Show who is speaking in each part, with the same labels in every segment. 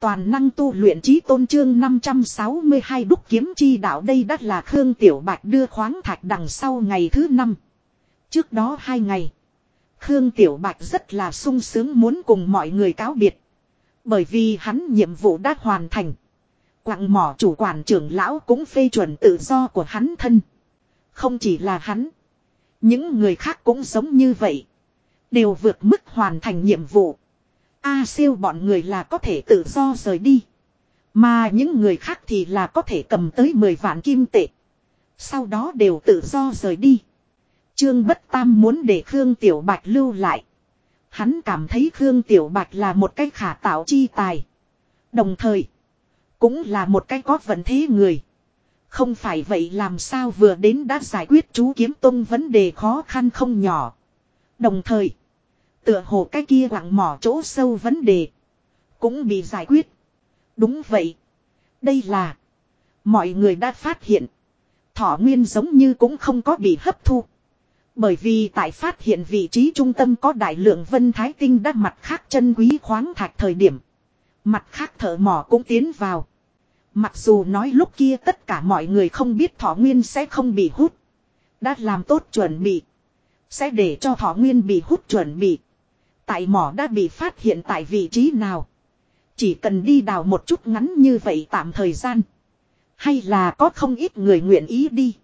Speaker 1: Toàn năng tu luyện trí tôn trương 562 đúc kiếm chi đạo đây đắt là Khương Tiểu Bạch đưa khoáng thạch đằng sau ngày thứ năm. Trước đó hai ngày. Khương Tiểu Bạch rất là sung sướng muốn cùng mọi người cáo biệt. Bởi vì hắn nhiệm vụ đã hoàn thành. Quặng mỏ chủ quản trưởng lão cũng phê chuẩn tự do của hắn thân. Không chỉ là hắn. Những người khác cũng giống như vậy. Đều vượt mức hoàn thành nhiệm vụ. A siêu bọn người là có thể tự do rời đi. Mà những người khác thì là có thể cầm tới 10 vạn kim tệ. Sau đó đều tự do rời đi. Trương Bất Tam muốn để Khương Tiểu Bạch lưu lại. Hắn cảm thấy Khương Tiểu Bạch là một cái khả tạo chi tài. Đồng thời, cũng là một cái có vận thế người. Không phải vậy làm sao vừa đến đã giải quyết chú kiếm tung vấn đề khó khăn không nhỏ. Đồng thời, tựa hồ cái kia quặng mỏ chỗ sâu vấn đề. Cũng bị giải quyết. Đúng vậy. Đây là. Mọi người đã phát hiện. Thỏ nguyên giống như cũng không có bị hấp thu. Bởi vì tại phát hiện vị trí trung tâm có đại lượng vân thái tinh đã mặt khác chân quý khoáng thạch thời điểm. Mặt khác thợ mỏ cũng tiến vào. Mặc dù nói lúc kia tất cả mọi người không biết thỏ nguyên sẽ không bị hút. Đã làm tốt chuẩn bị. Sẽ để cho thỏ nguyên bị hút chuẩn bị. Tại mỏ đã bị phát hiện tại vị trí nào. Chỉ cần đi đào một chút ngắn như vậy tạm thời gian. Hay là có không ít người nguyện ý đi.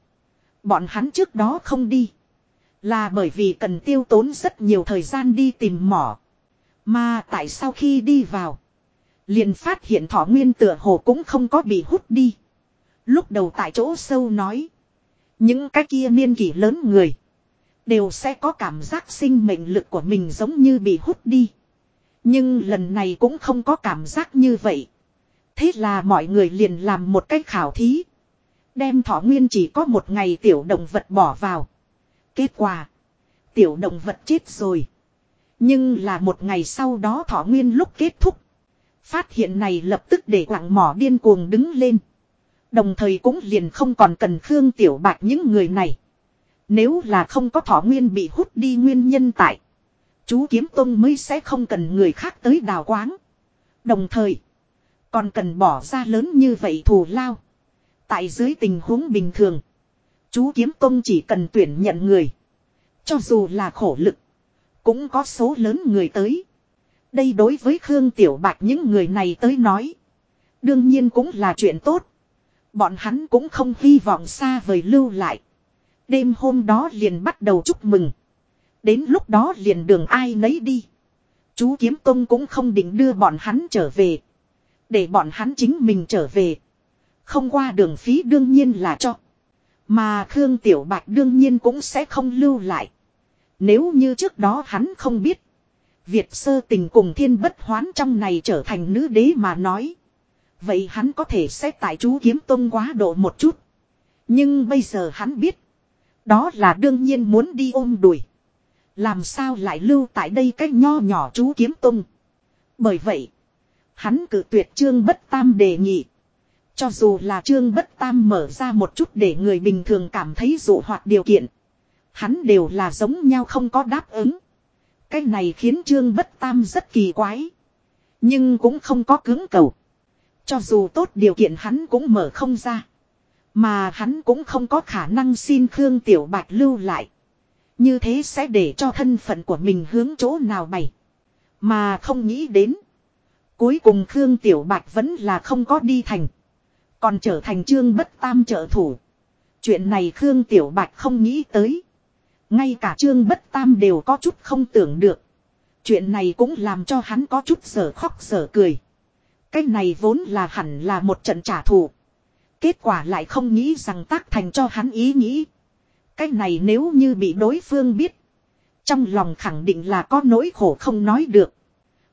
Speaker 1: Bọn hắn trước đó không đi. Là bởi vì cần tiêu tốn rất nhiều thời gian đi tìm mỏ. Mà tại sao khi đi vào. Liền phát hiện thỏ nguyên tựa hồ cũng không có bị hút đi. Lúc đầu tại chỗ sâu nói. Những cái kia niên kỷ lớn người. Đều sẽ có cảm giác sinh mệnh lực của mình giống như bị hút đi. Nhưng lần này cũng không có cảm giác như vậy. Thế là mọi người liền làm một cách khảo thí. Đem thỏ nguyên chỉ có một ngày tiểu động vật bỏ vào. Kết quả. Tiểu động vật chết rồi. Nhưng là một ngày sau đó thỏ nguyên lúc kết thúc. Phát hiện này lập tức để quảng mỏ điên cuồng đứng lên. Đồng thời cũng liền không còn cần Khương Tiểu Bạch những người này. Nếu là không có thỏ nguyên bị hút đi nguyên nhân tại. Chú Kiếm Tông mới sẽ không cần người khác tới đào quáng. Đồng thời. Còn cần bỏ ra lớn như vậy thù lao. Tại dưới tình huống bình thường. Chú Kiếm Tông chỉ cần tuyển nhận người. Cho dù là khổ lực. Cũng có số lớn người tới. Đây đối với Khương Tiểu Bạch những người này tới nói. Đương nhiên cũng là chuyện tốt. Bọn hắn cũng không hy vọng xa vời lưu lại. Đêm hôm đó liền bắt đầu chúc mừng. Đến lúc đó liền đường ai nấy đi. Chú Kiếm Tông cũng không định đưa bọn hắn trở về. Để bọn hắn chính mình trở về. Không qua đường phí đương nhiên là cho. Mà Khương Tiểu Bạch đương nhiên cũng sẽ không lưu lại. Nếu như trước đó hắn không biết. Việt sơ tình cùng thiên bất hoán trong này trở thành nữ đế mà nói. Vậy hắn có thể sẽ tại chú kiếm tôn quá độ một chút. Nhưng bây giờ hắn biết. Đó là đương nhiên muốn đi ôm đuổi, Làm sao lại lưu tại đây cách nho nhỏ chú kiếm tung. Bởi vậy. Hắn cử tuyệt trương bất tam đề nghị. Cho dù là trương bất tam mở ra một chút để người bình thường cảm thấy dụ hoạt điều kiện. Hắn đều là giống nhau không có đáp ứng. Cái này khiến trương bất tam rất kỳ quái. Nhưng cũng không có cứng cầu. Cho dù tốt điều kiện hắn cũng mở không ra. Mà hắn cũng không có khả năng xin Khương Tiểu Bạch lưu lại. Như thế sẽ để cho thân phận của mình hướng chỗ nào bày. Mà không nghĩ đến. Cuối cùng Khương Tiểu Bạch vẫn là không có đi thành. Còn trở thành trương bất tam trợ thủ. Chuyện này Khương Tiểu Bạch không nghĩ tới. Ngay cả trương bất tam đều có chút không tưởng được. Chuyện này cũng làm cho hắn có chút sở khóc sở cười. Cái này vốn là hẳn là một trận trả thù. Kết quả lại không nghĩ rằng tác thành cho hắn ý nghĩ. Cái này nếu như bị đối phương biết. Trong lòng khẳng định là có nỗi khổ không nói được.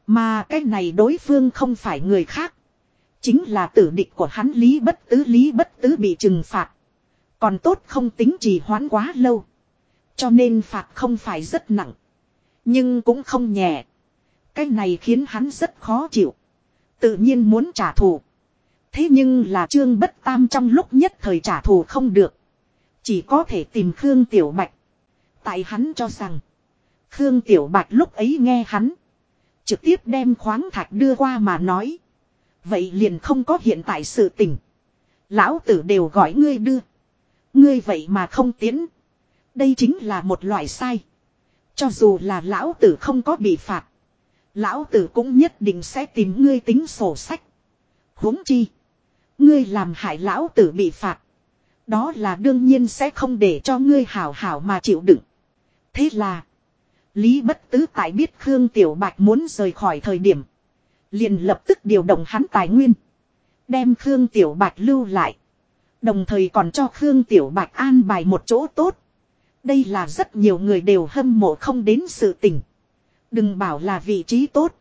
Speaker 1: Mà cái này đối phương không phải người khác. Chính là tử địch của hắn Lý Bất Tứ Lý Bất Tứ bị trừng phạt. Còn tốt không tính trì hoãn quá lâu. Cho nên phạt không phải rất nặng. Nhưng cũng không nhẹ. Cái này khiến hắn rất khó chịu. Tự nhiên muốn trả thù. Thế nhưng là trương bất tam trong lúc nhất thời trả thù không được. Chỉ có thể tìm Khương Tiểu Bạch. Tại hắn cho rằng. Khương Tiểu Bạch lúc ấy nghe hắn. Trực tiếp đem khoáng thạch đưa qua mà nói. Vậy liền không có hiện tại sự tình. Lão tử đều gọi ngươi đưa. Ngươi vậy mà không tiến. Đây chính là một loại sai. Cho dù là lão tử không có bị phạt. Lão tử cũng nhất định sẽ tìm ngươi tính sổ sách. huống chi. Ngươi làm hại lão tử bị phạt. Đó là đương nhiên sẽ không để cho ngươi hảo hảo mà chịu đựng. Thế là. Lý bất tứ tại biết Khương Tiểu Bạch muốn rời khỏi thời điểm. Liền lập tức điều động hắn tài nguyên. Đem Khương Tiểu Bạch lưu lại. Đồng thời còn cho Khương Tiểu Bạch an bài một chỗ tốt. Đây là rất nhiều người đều hâm mộ không đến sự tình. Đừng bảo là vị trí tốt.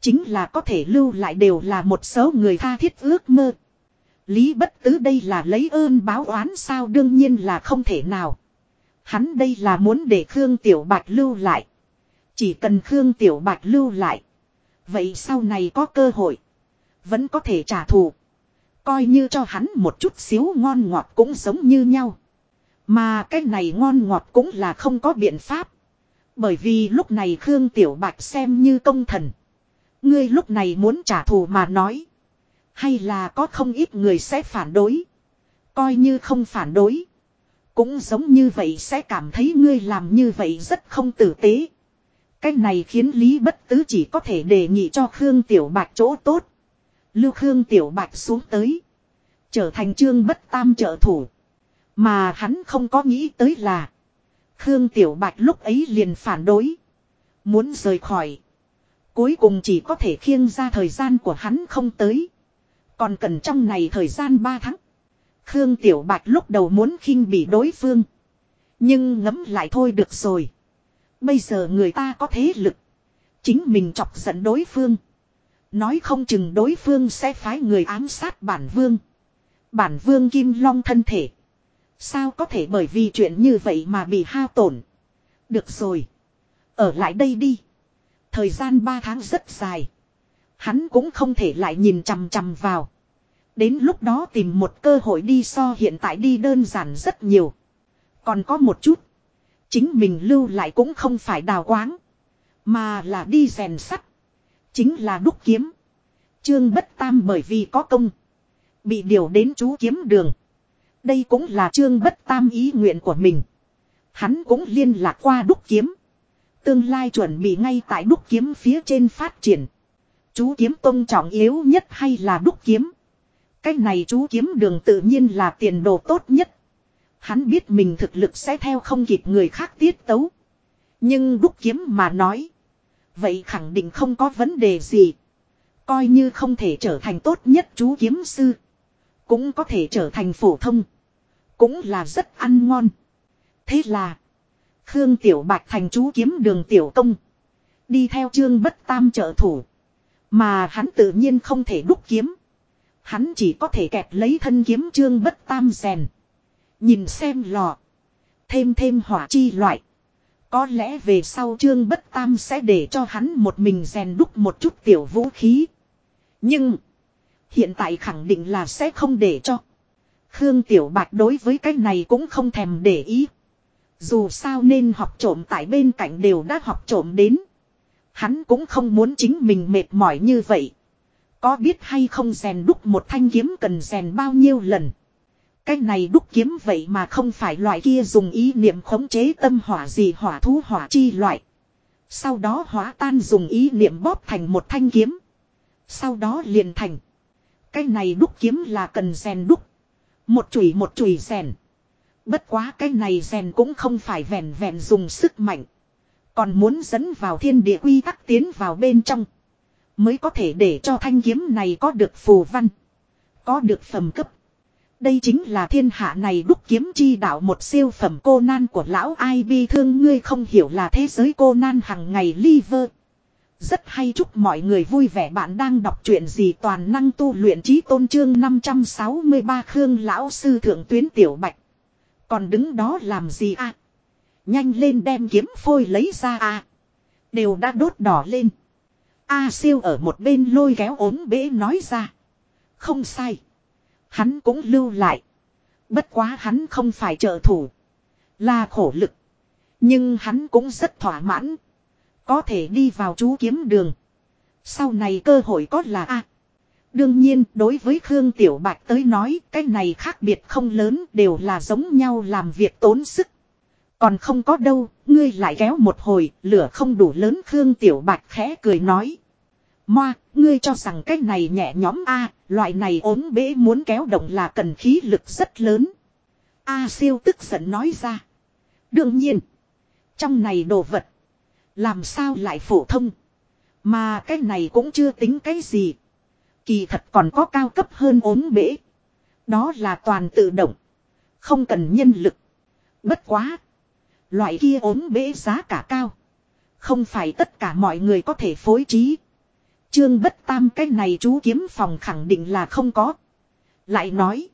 Speaker 1: Chính là có thể lưu lại đều là một số người tha thiết ước mơ. Lý bất tứ đây là lấy ơn báo oán sao đương nhiên là không thể nào. Hắn đây là muốn để Khương Tiểu Bạch lưu lại. Chỉ cần Khương Tiểu Bạch lưu lại. Vậy sau này có cơ hội. Vẫn có thể trả thù. Coi như cho hắn một chút xíu ngon ngọt cũng giống như nhau. Mà cái này ngon ngọt cũng là không có biện pháp. Bởi vì lúc này Khương Tiểu Bạch xem như công thần. Ngươi lúc này muốn trả thù mà nói. Hay là có không ít người sẽ phản đối. Coi như không phản đối. Cũng giống như vậy sẽ cảm thấy ngươi làm như vậy rất không tử tế. Cái này khiến Lý Bất Tứ chỉ có thể đề nghị cho Khương Tiểu Bạch chỗ tốt. Lưu Khương Tiểu Bạch xuống tới. Trở thành trương bất tam trợ thủ. Mà hắn không có nghĩ tới là. Khương Tiểu Bạch lúc ấy liền phản đối. Muốn rời khỏi. Cuối cùng chỉ có thể khiêng ra thời gian của hắn không tới. Còn cần trong này thời gian 3 tháng. Khương Tiểu Bạch lúc đầu muốn khinh bị đối phương. Nhưng ngấm lại thôi được rồi. Bây giờ người ta có thế lực. Chính mình chọc giận đối phương. Nói không chừng đối phương sẽ phái người ám sát bản vương. Bản vương Kim Long thân thể. Sao có thể bởi vì chuyện như vậy mà bị hao tổn. Được rồi. Ở lại đây đi. Thời gian 3 tháng rất dài. Hắn cũng không thể lại nhìn chằm chằm vào. Đến lúc đó tìm một cơ hội đi so hiện tại đi đơn giản rất nhiều. Còn có một chút. Chính mình lưu lại cũng không phải đào quáng. Mà là đi rèn sắt. Chính là đúc kiếm. Trương bất tam bởi vì có công. Bị điều đến chú kiếm đường. Đây cũng là trương bất tam ý nguyện của mình. Hắn cũng liên lạc qua đúc kiếm. Tương lai chuẩn bị ngay tại đúc kiếm phía trên phát triển. Chú kiếm tôn trọng yếu nhất hay là đúc kiếm. Cái này chú kiếm đường tự nhiên là tiền đồ tốt nhất. Hắn biết mình thực lực sẽ theo không kịp người khác tiết tấu. Nhưng đúc kiếm mà nói. Vậy khẳng định không có vấn đề gì. Coi như không thể trở thành tốt nhất chú kiếm sư. Cũng có thể trở thành phổ thông. Cũng là rất ăn ngon. Thế là. Khương Tiểu Bạch thành chú kiếm đường Tiểu Công. Đi theo chương bất tam trợ thủ. Mà hắn tự nhiên không thể đúc kiếm. Hắn chỉ có thể kẹt lấy thân kiếm trương bất tam rèn. Nhìn xem lò. Thêm thêm hỏa chi loại. Có lẽ về sau trương bất tam sẽ để cho hắn một mình rèn đúc một chút tiểu vũ khí. Nhưng. Hiện tại khẳng định là sẽ không để cho. Khương Tiểu Bạch đối với cái này cũng không thèm để ý. Dù sao nên học trộm tại bên cạnh đều đã học trộm đến. Hắn cũng không muốn chính mình mệt mỏi như vậy. Có biết hay không rèn đúc một thanh kiếm cần rèn bao nhiêu lần. Cái này đúc kiếm vậy mà không phải loại kia dùng ý niệm khống chế tâm hỏa gì hỏa thú hỏa chi loại. Sau đó hóa tan dùng ý niệm bóp thành một thanh kiếm. Sau đó liền thành. Cái này đúc kiếm là cần rèn đúc. Một chùy một chùy rèn. Bất quá cái này rèn cũng không phải vẹn vẹn dùng sức mạnh. Còn muốn dẫn vào thiên địa quy tắc tiến vào bên trong. Mới có thể để cho thanh kiếm này có được phù văn. Có được phẩm cấp. Đây chính là thiên hạ này đúc kiếm chi đạo một siêu phẩm cô nan của lão ai bi thương ngươi không hiểu là thế giới cô nan hằng ngày liver. Rất hay chúc mọi người vui vẻ bạn đang đọc truyện gì toàn năng tu luyện trí tôn trương 563 Khương lão sư thượng tuyến tiểu bạch. Còn đứng đó làm gì à? Nhanh lên đem kiếm phôi lấy ra à? Đều đã đốt đỏ lên. A siêu ở một bên lôi kéo ốm bế nói ra. Không sai. Hắn cũng lưu lại. Bất quá hắn không phải trợ thủ. Là khổ lực. Nhưng hắn cũng rất thỏa mãn. Có thể đi vào chú kiếm đường. Sau này cơ hội có là A. Đương nhiên, đối với Khương Tiểu Bạch tới nói, cái này khác biệt không lớn, đều là giống nhau làm việc tốn sức. Còn không có đâu, ngươi lại kéo một hồi, lửa không đủ lớn Khương Tiểu Bạch khẽ cười nói. Moa, ngươi cho rằng cái này nhẹ nhóm A, loại này ốm bế muốn kéo động là cần khí lực rất lớn. A siêu tức giận nói ra. Đương nhiên, trong này đồ vật, làm sao lại phổ thông. Mà cái này cũng chưa tính cái gì. Kỳ thật còn có cao cấp hơn ốm bể. Đó là toàn tự động. Không cần nhân lực. Bất quá. Loại kia ốm bể giá cả cao. Không phải tất cả mọi người có thể phối trí. Trương bất tam cái này chú kiếm phòng khẳng định là không có. Lại nói.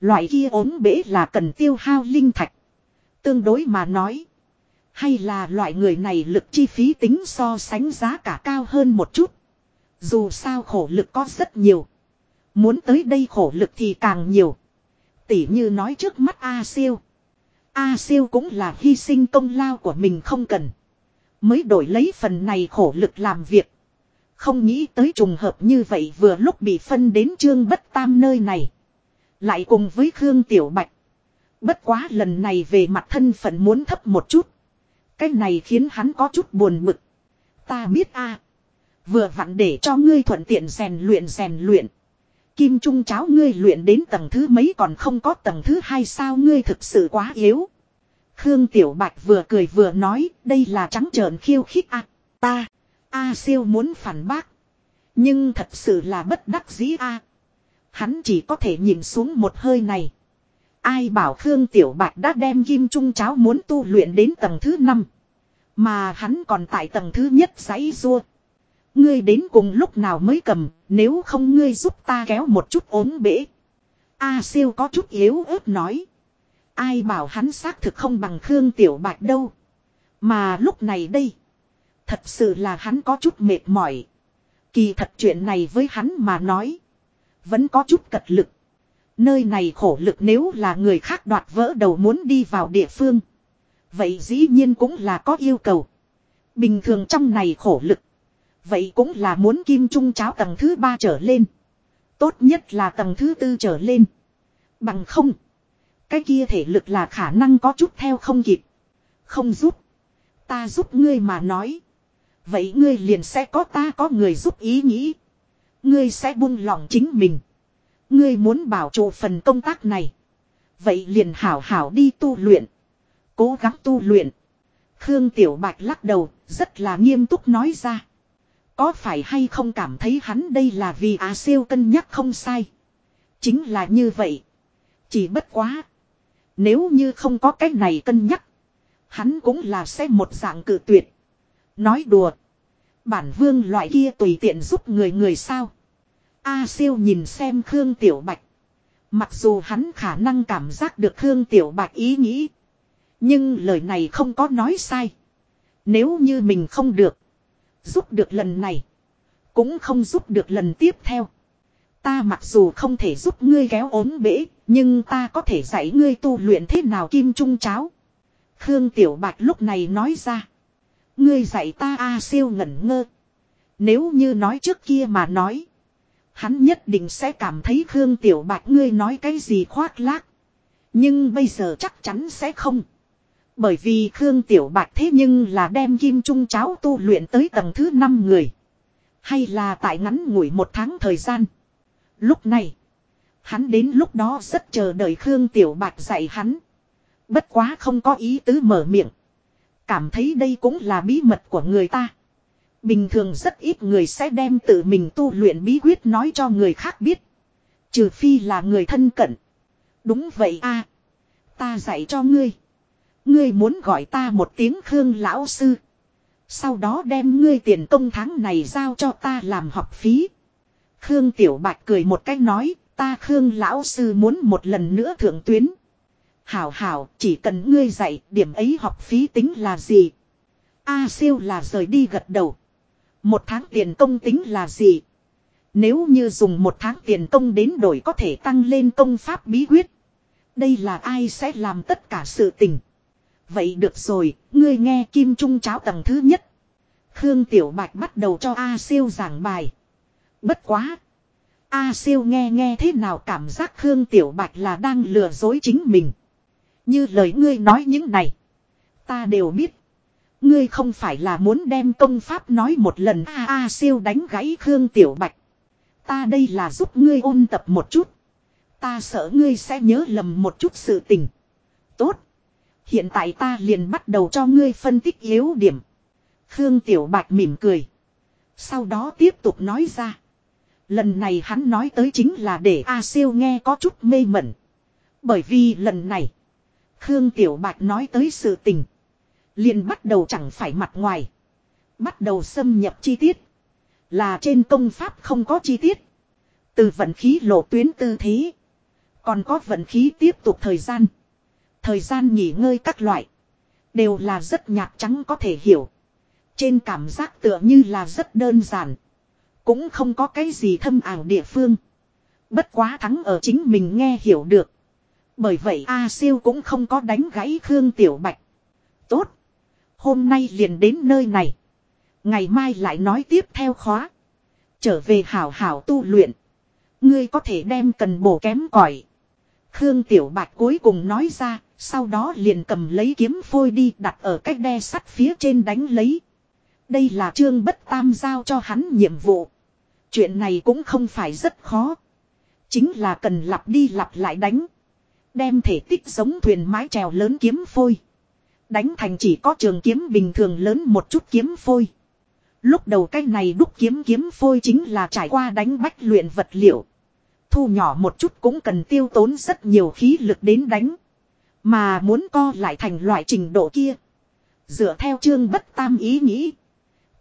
Speaker 1: Loại kia ốm bể là cần tiêu hao linh thạch. Tương đối mà nói. Hay là loại người này lực chi phí tính so sánh giá cả cao hơn một chút. Dù sao khổ lực có rất nhiều. Muốn tới đây khổ lực thì càng nhiều. Tỉ như nói trước mắt A siêu. A siêu cũng là hy sinh công lao của mình không cần. Mới đổi lấy phần này khổ lực làm việc. Không nghĩ tới trùng hợp như vậy vừa lúc bị phân đến trương bất tam nơi này. Lại cùng với Khương Tiểu Bạch. Bất quá lần này về mặt thân phận muốn thấp một chút. Cái này khiến hắn có chút buồn bực. Ta biết a Vừa vặn để cho ngươi thuận tiện rèn luyện rèn luyện. Kim Trung cháo ngươi luyện đến tầng thứ mấy còn không có tầng thứ hai sao ngươi thực sự quá yếu. Khương Tiểu Bạch vừa cười vừa nói, đây là trắng trợn khiêu khích a ta. A siêu muốn phản bác. Nhưng thật sự là bất đắc dĩ a Hắn chỉ có thể nhìn xuống một hơi này. Ai bảo Khương Tiểu Bạch đã đem kim trung cháo muốn tu luyện đến tầng thứ năm Mà hắn còn tại tầng thứ nhất giấy rua. Ngươi đến cùng lúc nào mới cầm, nếu không ngươi giúp ta kéo một chút ốm bể. A siêu có chút yếu ớt nói. Ai bảo hắn xác thực không bằng Khương Tiểu Bạch đâu. Mà lúc này đây. Thật sự là hắn có chút mệt mỏi. Kỳ thật chuyện này với hắn mà nói. Vẫn có chút cật lực. Nơi này khổ lực nếu là người khác đoạt vỡ đầu muốn đi vào địa phương. Vậy dĩ nhiên cũng là có yêu cầu. Bình thường trong này khổ lực. Vậy cũng là muốn kim trung cháo tầng thứ ba trở lên. Tốt nhất là tầng thứ tư trở lên. Bằng không. Cái kia thể lực là khả năng có chút theo không kịp. Không giúp. Ta giúp ngươi mà nói. Vậy ngươi liền sẽ có ta có người giúp ý nghĩ. Ngươi sẽ buông lỏng chính mình. Ngươi muốn bảo trụ phần công tác này. Vậy liền hảo hảo đi tu luyện. Cố gắng tu luyện. Khương Tiểu Bạch lắc đầu, rất là nghiêm túc nói ra. Có phải hay không cảm thấy hắn đây là vì à siêu cân nhắc không sai. Chính là như vậy. Chỉ bất quá. Nếu như không có cái này cân nhắc. Hắn cũng là sẽ một dạng cử tuyệt. Nói đùa. Bản vương loại kia tùy tiện giúp người người sao. A siêu nhìn xem Khương Tiểu Bạch. Mặc dù hắn khả năng cảm giác được Khương Tiểu Bạch ý nghĩ. Nhưng lời này không có nói sai. Nếu như mình không được. Giúp được lần này. Cũng không giúp được lần tiếp theo. Ta mặc dù không thể giúp ngươi kéo ốm bể. Nhưng ta có thể dạy ngươi tu luyện thế nào kim trung cháo. Khương Tiểu Bạch lúc này nói ra. Ngươi dạy ta A siêu ngẩn ngơ. Nếu như nói trước kia mà nói. Hắn nhất định sẽ cảm thấy Khương Tiểu Bạch ngươi nói cái gì khoác lác. Nhưng bây giờ chắc chắn sẽ không. Bởi vì Khương Tiểu Bạch thế nhưng là đem kim trung cháo tu luyện tới tầng thứ 5 người. Hay là tại ngắn ngủi một tháng thời gian. Lúc này. Hắn đến lúc đó rất chờ đợi Khương Tiểu Bạch dạy hắn. Bất quá không có ý tứ mở miệng. Cảm thấy đây cũng là bí mật của người ta. Bình thường rất ít người sẽ đem tự mình tu luyện bí quyết nói cho người khác biết. Trừ phi là người thân cận. Đúng vậy a, Ta dạy cho ngươi. Ngươi muốn gọi ta một tiếng Khương lão sư. Sau đó đem ngươi tiền công tháng này giao cho ta làm học phí. Khương Tiểu Bạch cười một cách nói, ta Khương lão sư muốn một lần nữa thượng tuyến. Hảo hảo, chỉ cần ngươi dạy, điểm ấy học phí tính là gì? A siêu là rời đi gật đầu. Một tháng tiền công tính là gì? Nếu như dùng một tháng tiền công đến đổi có thể tăng lên công pháp bí quyết. Đây là ai sẽ làm tất cả sự tình. Vậy được rồi, ngươi nghe kim trung cháo tầng thứ nhất. Khương Tiểu Bạch bắt đầu cho A siêu giảng bài. Bất quá. A siêu nghe nghe thế nào cảm giác Khương Tiểu Bạch là đang lừa dối chính mình. Như lời ngươi nói những này. Ta đều biết. Ngươi không phải là muốn đem công pháp nói một lần a a siêu đánh gãy Khương Tiểu Bạch. Ta đây là giúp ngươi ôn tập một chút. Ta sợ ngươi sẽ nhớ lầm một chút sự tình. Tốt. Hiện tại ta liền bắt đầu cho ngươi phân tích yếu điểm. Khương Tiểu Bạch mỉm cười. Sau đó tiếp tục nói ra. Lần này hắn nói tới chính là để A siêu nghe có chút mê mẩn. Bởi vì lần này. Khương Tiểu Bạch nói tới sự tình. liền bắt đầu chẳng phải mặt ngoài. Bắt đầu xâm nhập chi tiết. Là trên công pháp không có chi tiết. Từ vận khí lộ tuyến tư thế. Còn có vận khí tiếp tục thời gian. Thời gian nghỉ ngơi các loại. Đều là rất nhạt trắng có thể hiểu. Trên cảm giác tựa như là rất đơn giản. Cũng không có cái gì thâm ảo địa phương. Bất quá thắng ở chính mình nghe hiểu được. Bởi vậy A siêu cũng không có đánh gãy Khương Tiểu Bạch. Tốt. Hôm nay liền đến nơi này. Ngày mai lại nói tiếp theo khóa. Trở về hảo hảo tu luyện. Ngươi có thể đem cần bổ kém cỏi. Khương Tiểu Bạch cuối cùng nói ra, sau đó liền cầm lấy kiếm phôi đi đặt ở cách đe sắt phía trên đánh lấy. Đây là trương bất tam giao cho hắn nhiệm vụ. Chuyện này cũng không phải rất khó. Chính là cần lặp đi lặp lại đánh. Đem thể tích giống thuyền mái trèo lớn kiếm phôi. Đánh thành chỉ có trường kiếm bình thường lớn một chút kiếm phôi. Lúc đầu cái này đúc kiếm kiếm phôi chính là trải qua đánh bách luyện vật liệu. Thu nhỏ một chút cũng cần tiêu tốn rất nhiều khí lực đến đánh. Mà muốn co lại thành loại trình độ kia. Dựa theo chương bất tam ý nghĩ.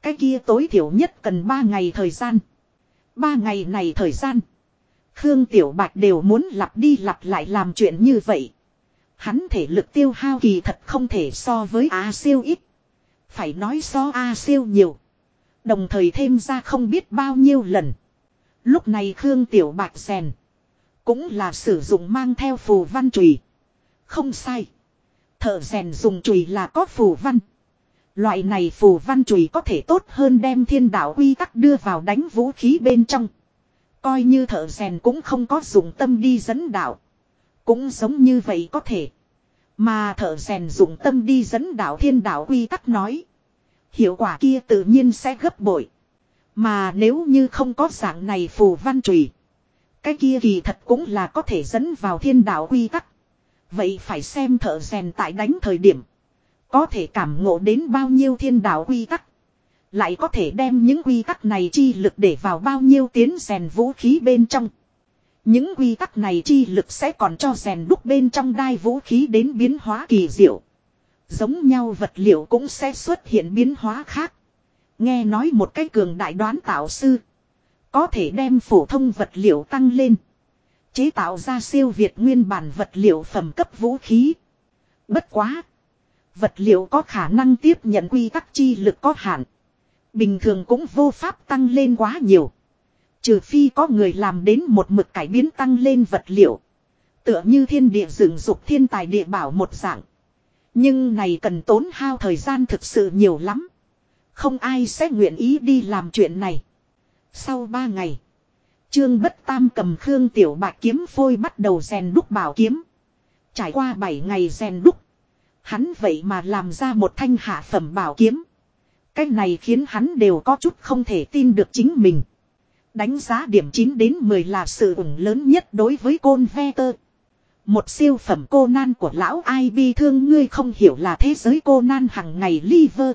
Speaker 1: Cái kia tối thiểu nhất cần 3 ngày thời gian. 3 ngày này thời gian. Khương Tiểu Bạch đều muốn lặp đi lặp lại làm chuyện như vậy. Hắn thể lực tiêu hao kỳ thật không thể so với A siêu ít. Phải nói so A siêu nhiều. Đồng thời thêm ra không biết bao nhiêu lần. Lúc này Khương Tiểu Bạch rèn. Cũng là sử dụng mang theo phù văn trùy. Không sai. Thợ rèn dùng chùy là có phù văn. Loại này phù văn chùy có thể tốt hơn đem thiên đạo quy tắc đưa vào đánh vũ khí bên trong. Coi như thợ rèn cũng không có dùng tâm đi dẫn đạo. Cũng giống như vậy có thể. Mà thợ rèn dùng tâm đi dẫn đạo thiên đạo quy tắc nói. Hiệu quả kia tự nhiên sẽ gấp bội. Mà nếu như không có dạng này phù văn chùy, Cái kia kỳ thật cũng là có thể dẫn vào thiên đạo quy tắc. Vậy phải xem thợ rèn tại đánh thời điểm. Có thể cảm ngộ đến bao nhiêu thiên đạo quy tắc. Lại có thể đem những quy tắc này chi lực để vào bao nhiêu tiến rèn vũ khí bên trong. Những quy tắc này chi lực sẽ còn cho rèn đúc bên trong đai vũ khí đến biến hóa kỳ diệu. Giống nhau vật liệu cũng sẽ xuất hiện biến hóa khác. Nghe nói một cái cường đại đoán tạo sư. Có thể đem phổ thông vật liệu tăng lên. Chế tạo ra siêu việt nguyên bản vật liệu phẩm cấp vũ khí. Bất quá. Vật liệu có khả năng tiếp nhận quy tắc chi lực có hạn. Bình thường cũng vô pháp tăng lên quá nhiều. Trừ phi có người làm đến một mực cải biến tăng lên vật liệu. Tựa như thiên địa dựng dục thiên tài địa bảo một dạng. Nhưng này cần tốn hao thời gian thực sự nhiều lắm. Không ai sẽ nguyện ý đi làm chuyện này. Sau ba ngày. Trương Bất Tam cầm Khương Tiểu Bạch kiếm phôi bắt đầu rèn đúc bảo kiếm. Trải qua bảy ngày rèn đúc. Hắn vậy mà làm ra một thanh hạ phẩm bảo kiếm. Cái này khiến hắn đều có chút không thể tin được chính mình. Đánh giá điểm 9 đến 10 là sự ủng lớn nhất đối với côn ve tơ. Một siêu phẩm cô nan của lão ai bi thương, ngươi không hiểu là thế giới cô nan hằng ngày liver.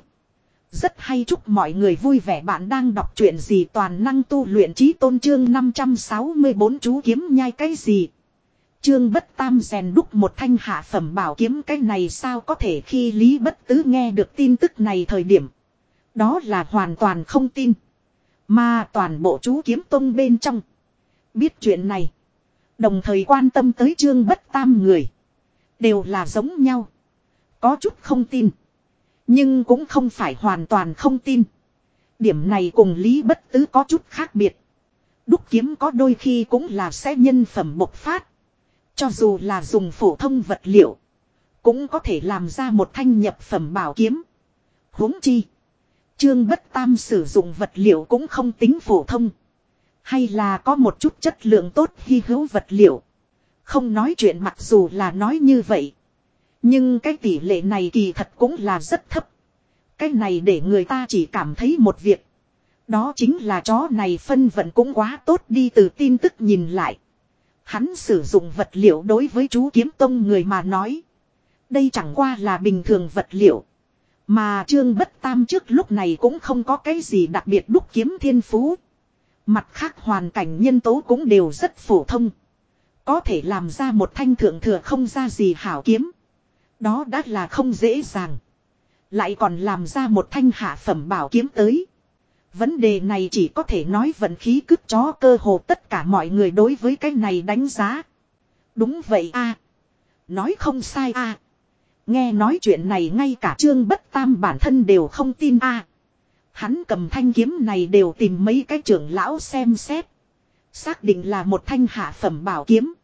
Speaker 1: Rất hay chúc mọi người vui vẻ bạn đang đọc chuyện gì toàn năng tu luyện trí tôn trương 564 chú kiếm nhai cái gì. Trương bất tam rèn đúc một thanh hạ phẩm bảo kiếm cái này sao có thể khi Lý bất tứ nghe được tin tức này thời điểm. Đó là hoàn toàn không tin. Mà toàn bộ chú kiếm tông bên trong. Biết chuyện này. Đồng thời quan tâm tới trương bất tam người. Đều là giống nhau. Có chút không tin. Nhưng cũng không phải hoàn toàn không tin. Điểm này cùng Lý Bất Tứ có chút khác biệt. Đúc kiếm có đôi khi cũng là sẽ nhân phẩm bộc phát. Cho dù là dùng phổ thông vật liệu. Cũng có thể làm ra một thanh nhập phẩm bảo kiếm. huống chi. Trương Bất Tam sử dụng vật liệu cũng không tính phổ thông. Hay là có một chút chất lượng tốt hy hữu vật liệu. Không nói chuyện mặc dù là nói như vậy. Nhưng cái tỷ lệ này kỳ thật cũng là rất thấp. Cái này để người ta chỉ cảm thấy một việc. Đó chính là chó này phân vận cũng quá tốt đi từ tin tức nhìn lại. Hắn sử dụng vật liệu đối với chú kiếm tông người mà nói. Đây chẳng qua là bình thường vật liệu. Mà trương bất tam trước lúc này cũng không có cái gì đặc biệt đúc kiếm thiên phú. Mặt khác hoàn cảnh nhân tố cũng đều rất phổ thông. Có thể làm ra một thanh thượng thừa không ra gì hảo kiếm. Đó đã là không dễ dàng. Lại còn làm ra một thanh hạ phẩm bảo kiếm tới. Vấn đề này chỉ có thể nói vận khí cướp chó cơ hồ tất cả mọi người đối với cái này đánh giá. Đúng vậy a Nói không sai a Nghe nói chuyện này ngay cả trương bất tam bản thân đều không tin a Hắn cầm thanh kiếm này đều tìm mấy cái trưởng lão xem xét. Xác định là một thanh hạ phẩm bảo kiếm.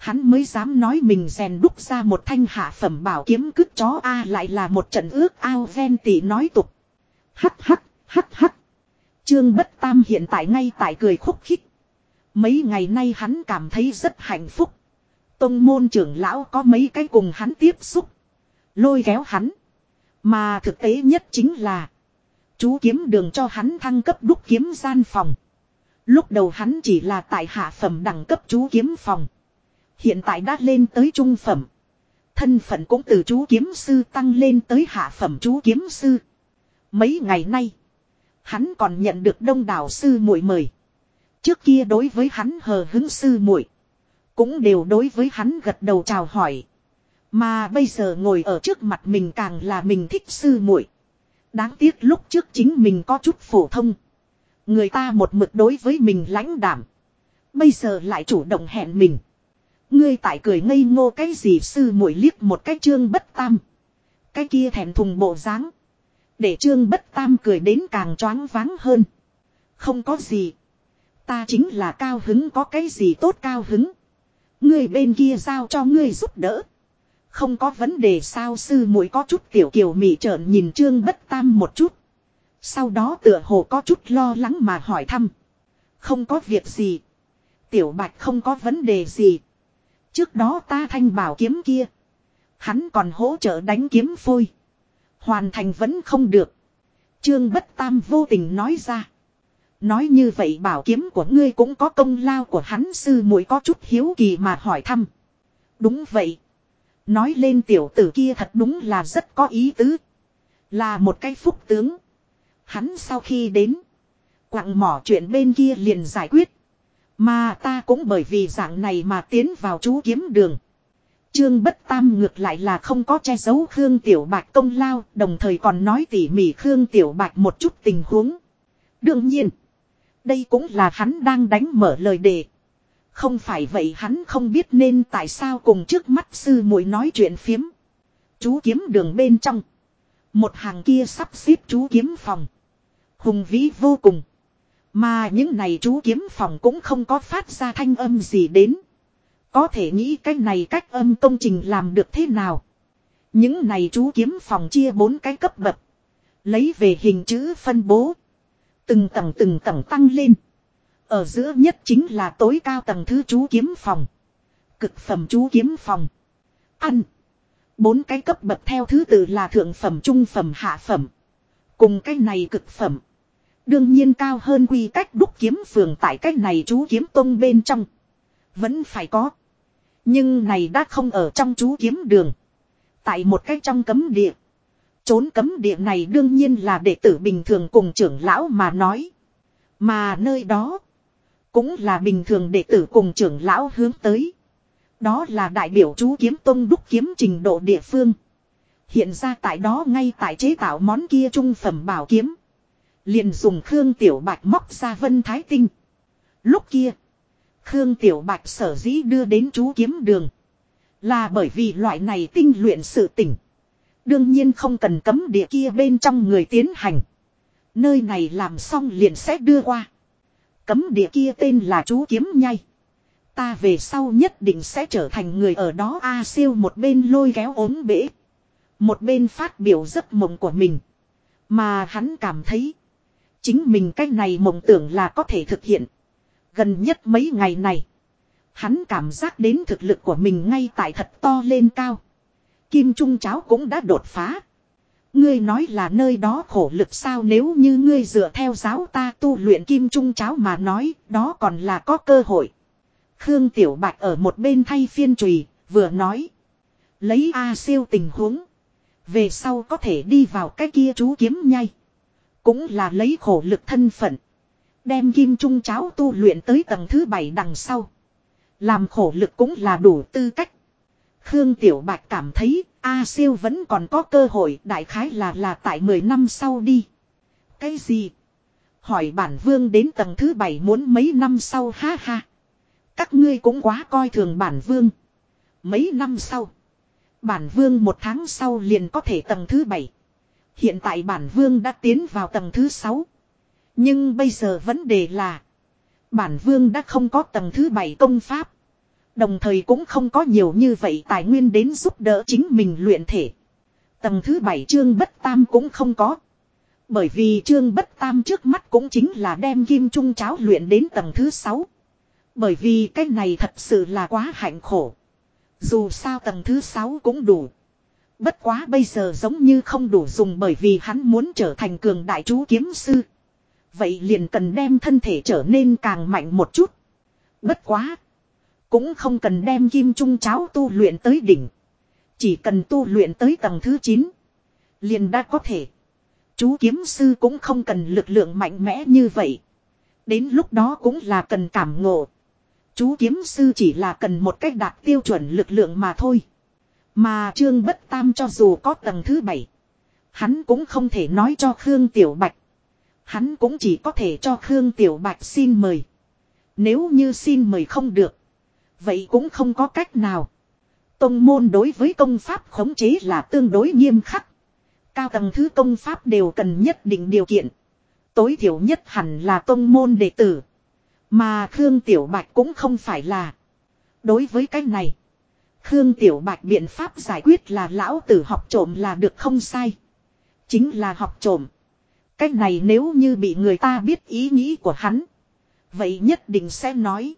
Speaker 1: Hắn mới dám nói mình rèn đúc ra một thanh hạ phẩm bảo kiếm cứt chó A lại là một trận ước ao ven tỷ nói tục. hắt hắt hắt hắt Trương Bất Tam hiện tại ngay tại cười khúc khích. Mấy ngày nay hắn cảm thấy rất hạnh phúc. Tông môn trưởng lão có mấy cái cùng hắn tiếp xúc. Lôi kéo hắn. Mà thực tế nhất chính là. Chú kiếm đường cho hắn thăng cấp đúc kiếm gian phòng. Lúc đầu hắn chỉ là tại hạ phẩm đẳng cấp chú kiếm phòng. Hiện tại đã lên tới trung phẩm. Thân phận cũng từ chú kiếm sư tăng lên tới hạ phẩm chú kiếm sư. Mấy ngày nay. Hắn còn nhận được đông đảo sư muội mời. Trước kia đối với hắn hờ hứng sư muội, Cũng đều đối với hắn gật đầu chào hỏi. Mà bây giờ ngồi ở trước mặt mình càng là mình thích sư muội Đáng tiếc lúc trước chính mình có chút phổ thông. Người ta một mực đối với mình lãnh đảm. Bây giờ lại chủ động hẹn mình. Ngươi tại cười ngây ngô cái gì sư muội liếc một cái trương bất tam. Cái kia thèm thùng bộ dáng Để trương bất tam cười đến càng choáng váng hơn. Không có gì. Ta chính là cao hứng có cái gì tốt cao hứng. Ngươi bên kia giao cho ngươi giúp đỡ. Không có vấn đề sao sư muội có chút tiểu kiều mị trợn nhìn trương bất tam một chút. Sau đó tựa hồ có chút lo lắng mà hỏi thăm. Không có việc gì. Tiểu bạch không có vấn đề gì. Trước đó ta thanh bảo kiếm kia. Hắn còn hỗ trợ đánh kiếm phôi. Hoàn thành vẫn không được. Trương Bất Tam vô tình nói ra. Nói như vậy bảo kiếm của ngươi cũng có công lao của hắn sư muội có chút hiếu kỳ mà hỏi thăm. Đúng vậy. Nói lên tiểu tử kia thật đúng là rất có ý tứ. Là một cái phúc tướng. Hắn sau khi đến. Quặng mỏ chuyện bên kia liền giải quyết. Mà ta cũng bởi vì dạng này mà tiến vào chú kiếm đường. Trương Bất Tam ngược lại là không có che giấu Khương Tiểu Bạch công lao, đồng thời còn nói tỉ mỉ Khương Tiểu Bạch một chút tình huống. Đương nhiên, đây cũng là hắn đang đánh mở lời đề. Không phải vậy hắn không biết nên tại sao cùng trước mắt sư muội nói chuyện phiếm. Chú kiếm đường bên trong. Một hàng kia sắp xếp chú kiếm phòng. Hùng vĩ vô cùng. Mà những này chú kiếm phòng cũng không có phát ra thanh âm gì đến. Có thể nghĩ cái này cách âm công trình làm được thế nào. Những này chú kiếm phòng chia bốn cái cấp bậc. Lấy về hình chữ phân bố. Từng tầng từng tầng tăng lên. Ở giữa nhất chính là tối cao tầng thứ chú kiếm phòng. Cực phẩm chú kiếm phòng. Ăn. Bốn cái cấp bậc theo thứ tự là thượng phẩm, trung phẩm, hạ phẩm. Cùng cái này cực phẩm. Đương nhiên cao hơn quy cách đúc kiếm phường tại cách này chú kiếm tông bên trong. Vẫn phải có. Nhưng này đã không ở trong chú kiếm đường. Tại một cách trong cấm địa. Trốn cấm địa này đương nhiên là đệ tử bình thường cùng trưởng lão mà nói. Mà nơi đó. Cũng là bình thường đệ tử cùng trưởng lão hướng tới. Đó là đại biểu chú kiếm tông đúc kiếm trình độ địa phương. Hiện ra tại đó ngay tại chế tạo món kia trung phẩm bảo kiếm. Liền dùng Khương Tiểu Bạch móc ra vân thái tinh. Lúc kia. Khương Tiểu Bạch sở dĩ đưa đến chú kiếm đường. Là bởi vì loại này tinh luyện sự tỉnh. Đương nhiên không cần cấm địa kia bên trong người tiến hành. Nơi này làm xong liền sẽ đưa qua. Cấm địa kia tên là chú kiếm nhai. Ta về sau nhất định sẽ trở thành người ở đó A siêu một bên lôi kéo ốm bể. Một bên phát biểu giấc mộng của mình. Mà hắn cảm thấy. Chính mình cái này mộng tưởng là có thể thực hiện. Gần nhất mấy ngày này. Hắn cảm giác đến thực lực của mình ngay tại thật to lên cao. Kim Trung Cháo cũng đã đột phá. Ngươi nói là nơi đó khổ lực sao nếu như ngươi dựa theo giáo ta tu luyện Kim Trung Cháo mà nói đó còn là có cơ hội. Khương Tiểu Bạch ở một bên thay phiên trùy, vừa nói. Lấy A siêu tình huống. Về sau có thể đi vào cái kia chú kiếm nhai. Cũng là lấy khổ lực thân phận. Đem kim trung cháo tu luyện tới tầng thứ bảy đằng sau. Làm khổ lực cũng là đủ tư cách. Khương Tiểu Bạch cảm thấy, A siêu vẫn còn có cơ hội, đại khái là là tại 10 năm sau đi. Cái gì? Hỏi bản vương đến tầng thứ bảy muốn mấy năm sau, ha ha. Các ngươi cũng quá coi thường bản vương. Mấy năm sau. Bản vương một tháng sau liền có thể tầng thứ bảy. Hiện tại bản vương đã tiến vào tầng thứ sáu. Nhưng bây giờ vấn đề là. Bản vương đã không có tầng thứ bảy công pháp. Đồng thời cũng không có nhiều như vậy tài nguyên đến giúp đỡ chính mình luyện thể. Tầng thứ bảy chương bất tam cũng không có. Bởi vì chương bất tam trước mắt cũng chính là đem kim trung cháo luyện đến tầng thứ sáu. Bởi vì cái này thật sự là quá hạnh khổ. Dù sao tầng thứ sáu cũng đủ. Bất quá bây giờ giống như không đủ dùng bởi vì hắn muốn trở thành cường đại chú kiếm sư. Vậy liền cần đem thân thể trở nên càng mạnh một chút. Bất quá. Cũng không cần đem kim trung cháo tu luyện tới đỉnh. Chỉ cần tu luyện tới tầng thứ 9. Liền đã có thể. Chú kiếm sư cũng không cần lực lượng mạnh mẽ như vậy. Đến lúc đó cũng là cần cảm ngộ. Chú kiếm sư chỉ là cần một cách đạt tiêu chuẩn lực lượng mà thôi. Mà Trương Bất Tam cho dù có tầng thứ bảy, hắn cũng không thể nói cho Khương Tiểu Bạch. Hắn cũng chỉ có thể cho Khương Tiểu Bạch xin mời. Nếu như xin mời không được, vậy cũng không có cách nào. Tông môn đối với công pháp khống chế là tương đối nghiêm khắc. Cao tầng thứ công pháp đều cần nhất định điều kiện. Tối thiểu nhất hẳn là tông môn đệ tử. Mà Khương Tiểu Bạch cũng không phải là. Đối với cái này. Khương Tiểu Bạch biện pháp giải quyết là lão tử học trộm là được không sai. Chính là học trộm. cách này nếu như bị người ta biết ý nghĩ của hắn. Vậy nhất định sẽ nói.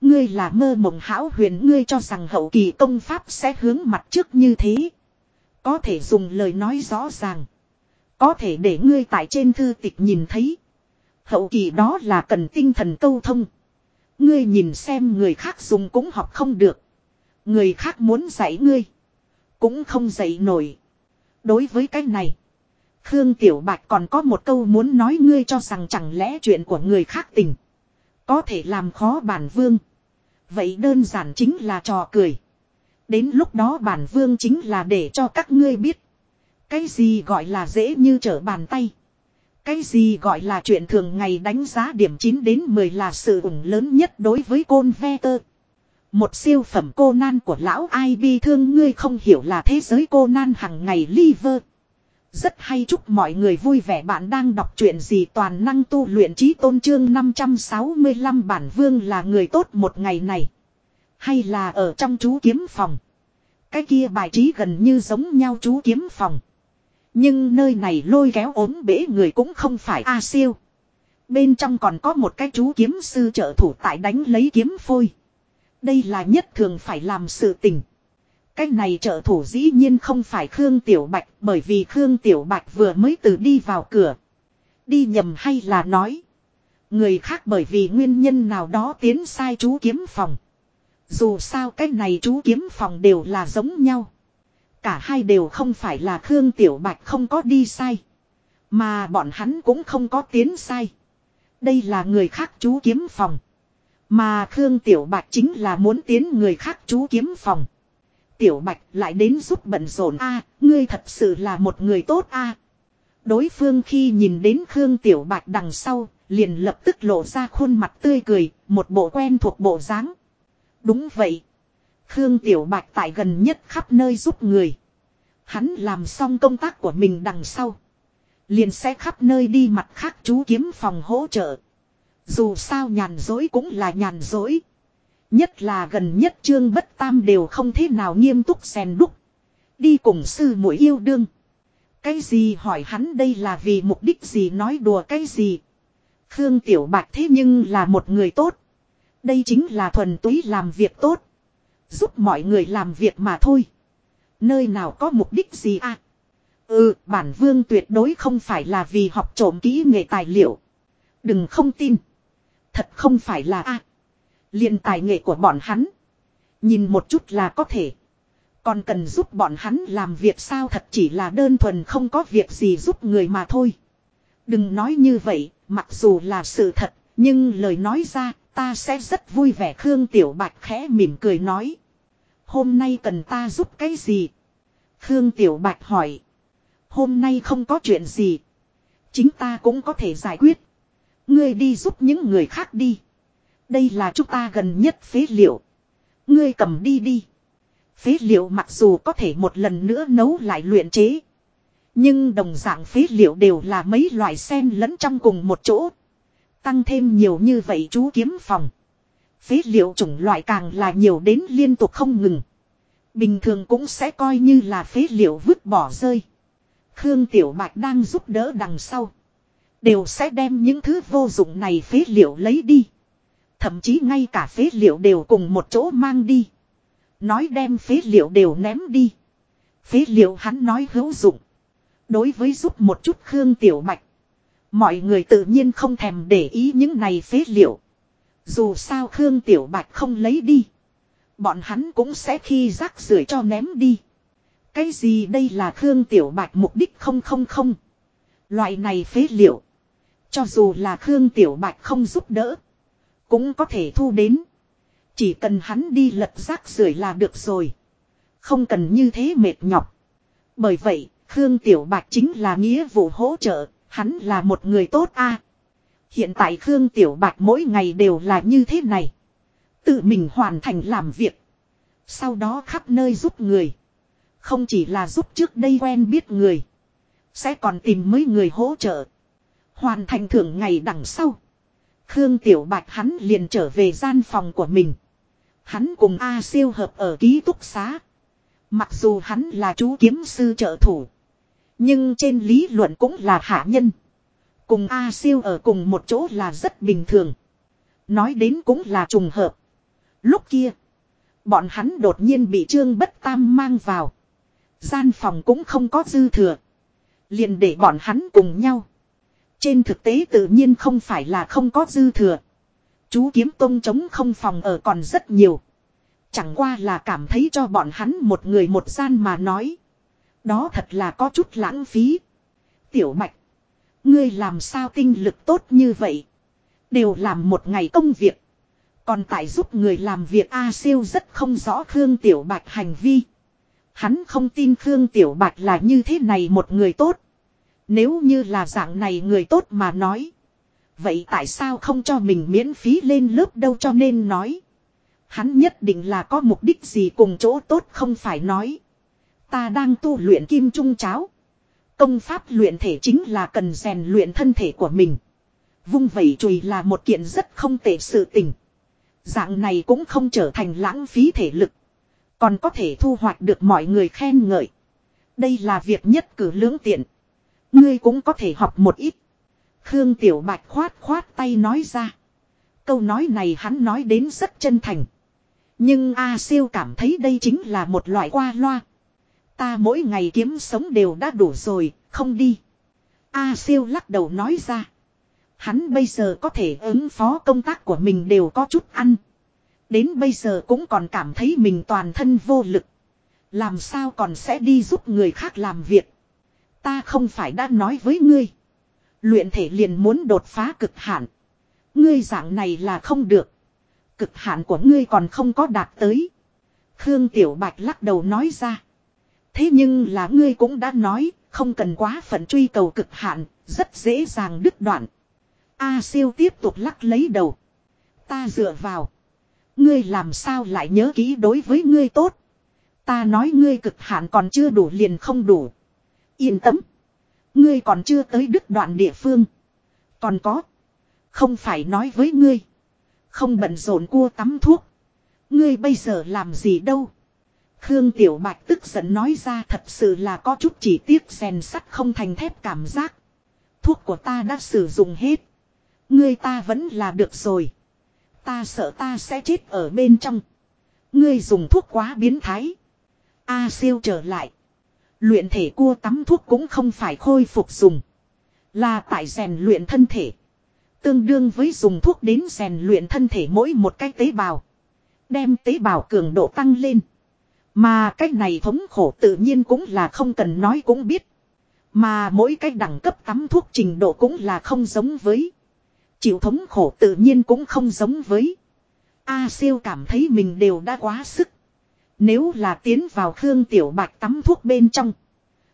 Speaker 1: Ngươi là mơ mộng hão huyền, ngươi cho rằng hậu kỳ công pháp sẽ hướng mặt trước như thế. Có thể dùng lời nói rõ ràng. Có thể để ngươi tại trên thư tịch nhìn thấy. Hậu kỳ đó là cần tinh thần câu thông. Ngươi nhìn xem người khác dùng cũng học không được. Người khác muốn dạy ngươi. Cũng không dạy nổi. Đối với cái này. Khương Tiểu Bạch còn có một câu muốn nói ngươi cho rằng chẳng lẽ chuyện của người khác tình. Có thể làm khó bản vương. Vậy đơn giản chính là trò cười. Đến lúc đó bản vương chính là để cho các ngươi biết. Cái gì gọi là dễ như trở bàn tay. Cái gì gọi là chuyện thường ngày đánh giá điểm 9 đến 10 là sự ủng lớn nhất đối với côn ve tơ. Một siêu phẩm cô nan của lão ai bi thương ngươi không hiểu là thế giới cô nan hằng ngày liver. Rất hay chúc mọi người vui vẻ bạn đang đọc truyện gì toàn năng tu luyện trí tôn trương 565 bản vương là người tốt một ngày này. Hay là ở trong chú kiếm phòng. Cái kia bài trí gần như giống nhau chú kiếm phòng. Nhưng nơi này lôi kéo ốm bể người cũng không phải A siêu. Bên trong còn có một cái chú kiếm sư trợ thủ tại đánh lấy kiếm phôi. Đây là nhất thường phải làm sự tình. Cái này trợ thủ dĩ nhiên không phải Khương Tiểu Bạch, bởi vì Khương Tiểu Bạch vừa mới từ đi vào cửa. Đi nhầm hay là nói. Người khác bởi vì nguyên nhân nào đó tiến sai chú kiếm phòng. Dù sao cái này chú kiếm phòng đều là giống nhau. Cả hai đều không phải là Khương Tiểu Bạch không có đi sai. Mà bọn hắn cũng không có tiến sai. Đây là người khác chú kiếm phòng. Mà Khương Tiểu Bạch chính là muốn tiến người khác chú kiếm phòng. Tiểu Bạch lại đến giúp bận rộn a, ngươi thật sự là một người tốt a. Đối phương khi nhìn đến Khương Tiểu Bạch đằng sau, liền lập tức lộ ra khuôn mặt tươi cười, một bộ quen thuộc bộ dáng. Đúng vậy. Khương Tiểu Bạch tại gần nhất khắp nơi giúp người. Hắn làm xong công tác của mình đằng sau. Liền sẽ khắp nơi đi mặt khác chú kiếm phòng hỗ trợ. Dù sao nhàn dối cũng là nhàn dối. Nhất là gần nhất trương bất tam đều không thế nào nghiêm túc xèn đúc. Đi cùng sư muội yêu đương. Cái gì hỏi hắn đây là vì mục đích gì nói đùa cái gì. Khương Tiểu Bạch thế nhưng là một người tốt. Đây chính là thuần túy làm việc tốt. Giúp mọi người làm việc mà thôi. Nơi nào có mục đích gì à? Ừ, bản vương tuyệt đối không phải là vì học trộm kỹ nghệ tài liệu. Đừng không tin. Thật không phải là a. À. liền tài nghệ của bọn hắn. Nhìn một chút là có thể. Còn cần giúp bọn hắn làm việc sao thật chỉ là đơn thuần không có việc gì giúp người mà thôi. Đừng nói như vậy, mặc dù là sự thật, nhưng lời nói ra, ta sẽ rất vui vẻ Khương Tiểu Bạch khẽ mỉm cười nói. Hôm nay cần ta giúp cái gì? Khương Tiểu Bạch hỏi. Hôm nay không có chuyện gì. Chính ta cũng có thể giải quyết. Ngươi đi giúp những người khác đi. Đây là chúng ta gần nhất phế liệu. Ngươi cầm đi đi. Phế liệu mặc dù có thể một lần nữa nấu lại luyện chế. Nhưng đồng dạng phế liệu đều là mấy loại sen lẫn trong cùng một chỗ. Tăng thêm nhiều như vậy chú kiếm phòng. Phế liệu chủng loại càng là nhiều đến liên tục không ngừng. Bình thường cũng sẽ coi như là phế liệu vứt bỏ rơi. Khương Tiểu Bạch đang giúp đỡ đằng sau. Đều sẽ đem những thứ vô dụng này phế liệu lấy đi. Thậm chí ngay cả phế liệu đều cùng một chỗ mang đi. Nói đem phế liệu đều ném đi. Phế liệu hắn nói hữu dụng. Đối với giúp một chút Khương Tiểu Bạch. Mọi người tự nhiên không thèm để ý những này phế liệu. Dù sao Khương Tiểu Bạch không lấy đi. Bọn hắn cũng sẽ khi rác rưởi cho ném đi. Cái gì đây là Khương Tiểu Bạch mục đích không không không. Loại này phế liệu. Cho dù là Khương Tiểu Bạch không giúp đỡ. Cũng có thể thu đến. Chỉ cần hắn đi lật rác rưởi là được rồi. Không cần như thế mệt nhọc. Bởi vậy, Khương Tiểu Bạch chính là nghĩa vụ hỗ trợ, hắn là một người tốt a. Hiện tại Khương Tiểu Bạch mỗi ngày đều là như thế này. Tự mình hoàn thành làm việc. Sau đó khắp nơi giúp người. Không chỉ là giúp trước đây quen biết người. Sẽ còn tìm mấy người hỗ trợ. Hoàn thành thưởng ngày đằng sau. Khương Tiểu Bạch hắn liền trở về gian phòng của mình. Hắn cùng A siêu hợp ở ký túc xá. Mặc dù hắn là chú kiếm sư trợ thủ. Nhưng trên lý luận cũng là hạ nhân. Cùng A siêu ở cùng một chỗ là rất bình thường. Nói đến cũng là trùng hợp. Lúc kia. Bọn hắn đột nhiên bị Trương Bất Tam mang vào. Gian phòng cũng không có dư thừa. Liền để bọn hắn cùng nhau. Trên thực tế tự nhiên không phải là không có dư thừa. Chú kiếm tông chống không phòng ở còn rất nhiều. Chẳng qua là cảm thấy cho bọn hắn một người một gian mà nói. Đó thật là có chút lãng phí. Tiểu Bạch. Ngươi làm sao tinh lực tốt như vậy. Đều làm một ngày công việc. Còn tại giúp người làm việc A siêu rất không rõ Khương Tiểu Bạch hành vi. Hắn không tin Khương Tiểu Bạch là như thế này một người tốt. Nếu như là dạng này người tốt mà nói. Vậy tại sao không cho mình miễn phí lên lớp đâu cho nên nói. Hắn nhất định là có mục đích gì cùng chỗ tốt không phải nói. Ta đang tu luyện kim trung cháo. Công pháp luyện thể chính là cần rèn luyện thân thể của mình. Vung vẩy chùi là một kiện rất không tệ sự tình. Dạng này cũng không trở thành lãng phí thể lực. Còn có thể thu hoạch được mọi người khen ngợi. Đây là việc nhất cử lưỡng tiện. Ngươi cũng có thể học một ít. Khương Tiểu Bạch khoát khoát tay nói ra. Câu nói này hắn nói đến rất chân thành. Nhưng A siêu cảm thấy đây chính là một loại qua loa. Ta mỗi ngày kiếm sống đều đã đủ rồi, không đi. A siêu lắc đầu nói ra. Hắn bây giờ có thể ứng phó công tác của mình đều có chút ăn. Đến bây giờ cũng còn cảm thấy mình toàn thân vô lực. Làm sao còn sẽ đi giúp người khác làm việc. Ta không phải đã nói với ngươi. Luyện thể liền muốn đột phá cực hạn. Ngươi dạng này là không được. Cực hạn của ngươi còn không có đạt tới. Khương Tiểu Bạch lắc đầu nói ra. Thế nhưng là ngươi cũng đã nói, không cần quá phận truy cầu cực hạn, rất dễ dàng đứt đoạn. A siêu tiếp tục lắc lấy đầu. Ta dựa vào. Ngươi làm sao lại nhớ kỹ đối với ngươi tốt. Ta nói ngươi cực hạn còn chưa đủ liền không đủ. Yên tâm. Ngươi còn chưa tới đứt đoạn địa phương. Còn có. Không phải nói với ngươi. Không bận rộn cua tắm thuốc. Ngươi bây giờ làm gì đâu. Khương Tiểu Bạch tức giận nói ra thật sự là có chút chỉ tiếc rèn sắt không thành thép cảm giác. Thuốc của ta đã sử dụng hết. Ngươi ta vẫn là được rồi. Ta sợ ta sẽ chết ở bên trong. Ngươi dùng thuốc quá biến thái. A siêu trở lại. Luyện thể cua tắm thuốc cũng không phải khôi phục dùng. Là tại rèn luyện thân thể. Tương đương với dùng thuốc đến rèn luyện thân thể mỗi một cái tế bào. Đem tế bào cường độ tăng lên. Mà cách này thống khổ tự nhiên cũng là không cần nói cũng biết. Mà mỗi cái đẳng cấp tắm thuốc trình độ cũng là không giống với. Chịu thống khổ tự nhiên cũng không giống với. A siêu cảm thấy mình đều đã quá sức. Nếu là tiến vào Khương Tiểu Bạch tắm thuốc bên trong.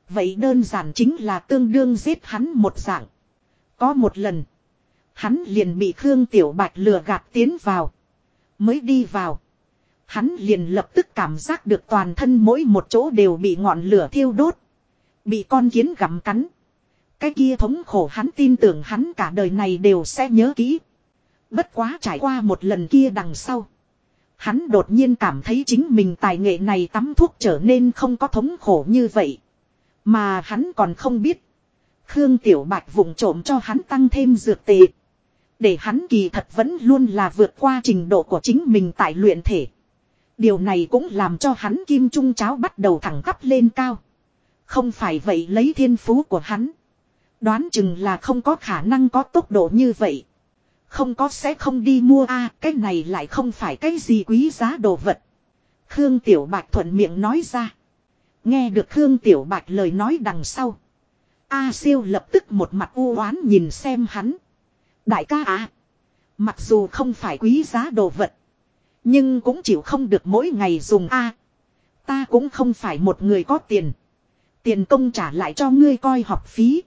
Speaker 1: Vậy đơn giản chính là tương đương giết hắn một dạng. Có một lần. Hắn liền bị Khương Tiểu Bạch lừa gạt tiến vào. Mới đi vào. Hắn liền lập tức cảm giác được toàn thân mỗi một chỗ đều bị ngọn lửa thiêu đốt. Bị con kiến gặm cắn. Cái kia thống khổ hắn tin tưởng hắn cả đời này đều sẽ nhớ kỹ. Bất quá trải qua một lần kia đằng sau. Hắn đột nhiên cảm thấy chính mình tài nghệ này tắm thuốc trở nên không có thống khổ như vậy. Mà hắn còn không biết. Khương Tiểu Bạch vùng trộm cho hắn tăng thêm dược tệ. Để hắn kỳ thật vẫn luôn là vượt qua trình độ của chính mình tại luyện thể. Điều này cũng làm cho hắn kim trung cháo bắt đầu thẳng tắp lên cao. Không phải vậy lấy thiên phú của hắn. Đoán chừng là không có khả năng có tốc độ như vậy. Không có sẽ không đi mua a, cái này lại không phải cái gì quý giá đồ vật. Khương Tiểu Bạch thuận miệng nói ra. Nghe được Khương Tiểu Bạch lời nói đằng sau. A siêu lập tức một mặt u oán nhìn xem hắn. Đại ca à. Mặc dù không phải quý giá đồ vật. Nhưng cũng chịu không được mỗi ngày dùng A. ta cũng không phải một người có tiền. Tiền công trả lại cho ngươi coi học phí.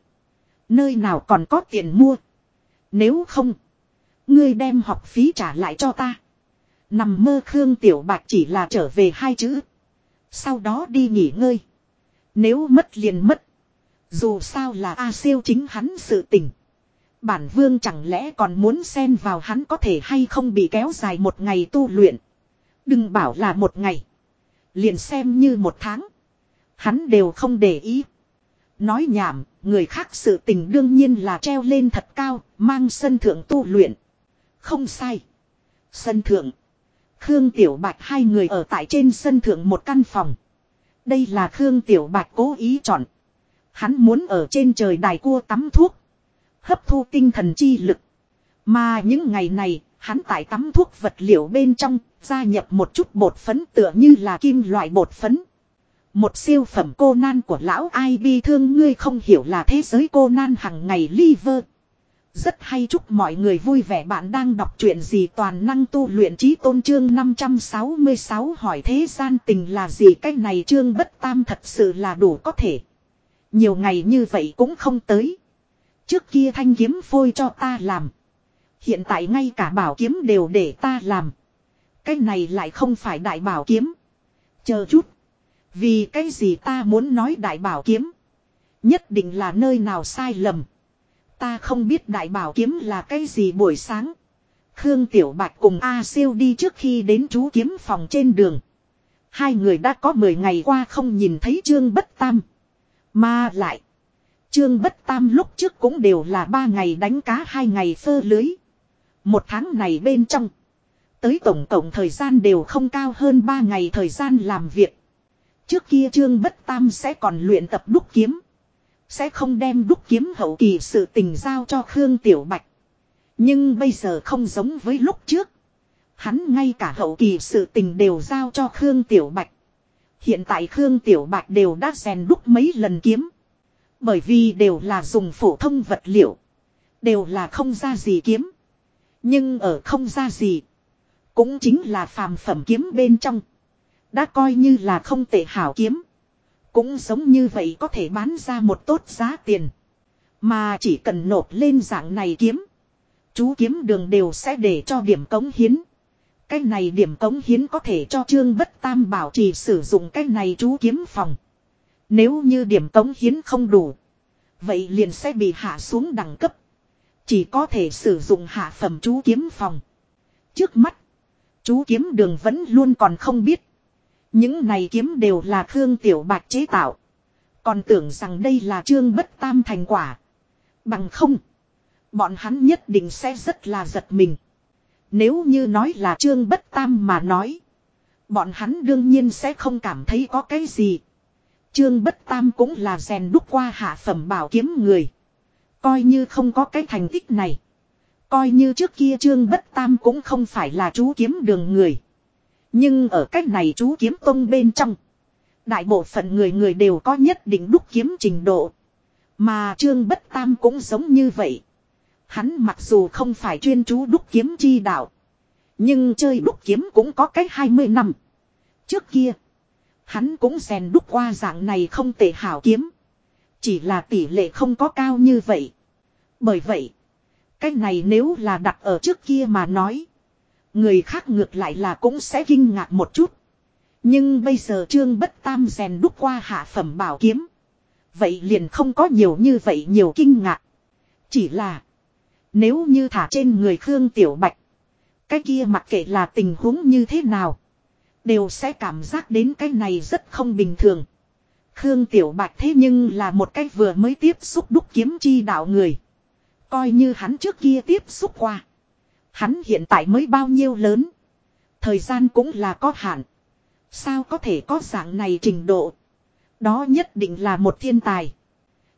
Speaker 1: Nơi nào còn có tiền mua. Nếu không. Ngươi đem học phí trả lại cho ta. Nằm mơ Khương Tiểu Bạch chỉ là trở về hai chữ. Sau đó đi nghỉ ngơi. Nếu mất liền mất. Dù sao là A siêu chính hắn sự tình. Bản vương chẳng lẽ còn muốn xen vào hắn có thể hay không bị kéo dài một ngày tu luyện. Đừng bảo là một ngày. Liền xem như một tháng. Hắn đều không để ý. Nói nhảm, người khác sự tình đương nhiên là treo lên thật cao, mang sân thượng tu luyện. Không sai. Sân thượng. Khương Tiểu Bạch hai người ở tại trên sân thượng một căn phòng. Đây là Khương Tiểu Bạch cố ý chọn. Hắn muốn ở trên trời đài cua tắm thuốc. Hấp thu tinh thần chi lực. Mà những ngày này, hắn tại tắm thuốc vật liệu bên trong, gia nhập một chút bột phấn tựa như là kim loại bột phấn. Một siêu phẩm cô nan của lão ai bi thương ngươi không hiểu là thế giới cô nan hằng ngày liver. Rất hay chúc mọi người vui vẻ bạn đang đọc truyện gì toàn năng tu luyện trí tôn trương 566 hỏi thế gian tình là gì cái này trương bất tam thật sự là đủ có thể. Nhiều ngày như vậy cũng không tới. Trước kia thanh kiếm phôi cho ta làm. Hiện tại ngay cả bảo kiếm đều để ta làm. Cái này lại không phải đại bảo kiếm. Chờ chút. Vì cái gì ta muốn nói đại bảo kiếm. Nhất định là nơi nào sai lầm. Ta không biết đại bảo kiếm là cái gì buổi sáng. Khương Tiểu Bạch cùng A Siêu đi trước khi đến chú kiếm phòng trên đường. Hai người đã có 10 ngày qua không nhìn thấy Trương Bất Tam. Mà lại. Trương Bất Tam lúc trước cũng đều là ba ngày đánh cá hai ngày phơ lưới. Một tháng này bên trong. Tới tổng cộng thời gian đều không cao hơn ba ngày thời gian làm việc. Trước kia Trương Bất Tam sẽ còn luyện tập đúc kiếm. Sẽ không đem đúc kiếm hậu kỳ sự tình giao cho Khương Tiểu Bạch. Nhưng bây giờ không giống với lúc trước. Hắn ngay cả hậu kỳ sự tình đều giao cho Khương Tiểu Bạch. Hiện tại Khương Tiểu Bạch đều đã rèn đúc mấy lần kiếm. Bởi vì đều là dùng phổ thông vật liệu. Đều là không ra gì kiếm. Nhưng ở không ra gì. Cũng chính là phàm phẩm kiếm bên trong. Đã coi như là không tệ hảo kiếm. Cũng giống như vậy có thể bán ra một tốt giá tiền. Mà chỉ cần nộp lên dạng này kiếm. Chú kiếm đường đều sẽ để cho điểm cống hiến. Cái này điểm cống hiến có thể cho Trương Bất Tam bảo trì sử dụng cái này chú kiếm phòng. Nếu như điểm cống hiến không đủ. Vậy liền sẽ bị hạ xuống đẳng cấp. Chỉ có thể sử dụng hạ phẩm chú kiếm phòng. Trước mắt. Chú kiếm đường vẫn luôn còn không biết. Những này kiếm đều là Khương Tiểu Bạch chế tạo. Còn tưởng rằng đây là trương bất tam thành quả. Bằng không. Bọn hắn nhất định sẽ rất là giật mình. Nếu như nói là trương bất tam mà nói. Bọn hắn đương nhiên sẽ không cảm thấy có cái gì. Trương bất tam cũng là rèn đúc qua hạ phẩm bảo kiếm người. Coi như không có cái thành tích này. Coi như trước kia trương bất tam cũng không phải là chú kiếm đường người. Nhưng ở cách này chú kiếm tông bên trong. Đại bộ phận người người đều có nhất định đúc kiếm trình độ. Mà trương bất tam cũng giống như vậy. Hắn mặc dù không phải chuyên chú đúc kiếm chi đạo. Nhưng chơi đúc kiếm cũng có cách 20 năm. Trước kia. Hắn cũng rèn đúc qua dạng này không tệ hảo kiếm. Chỉ là tỷ lệ không có cao như vậy. Bởi vậy. Cái này nếu là đặt ở trước kia mà nói. Người khác ngược lại là cũng sẽ kinh ngạc một chút. Nhưng bây giờ trương bất tam rèn đúc qua hạ phẩm bảo kiếm. Vậy liền không có nhiều như vậy nhiều kinh ngạc. Chỉ là. Nếu như thả trên người Khương Tiểu Bạch. Cái kia mặc kệ là tình huống như thế nào. Đều sẽ cảm giác đến cái này rất không bình thường. Khương Tiểu Bạch thế nhưng là một cái vừa mới tiếp xúc đúc kiếm chi đạo người. Coi như hắn trước kia tiếp xúc qua. Hắn hiện tại mới bao nhiêu lớn. Thời gian cũng là có hạn. Sao có thể có dạng này trình độ. Đó nhất định là một thiên tài.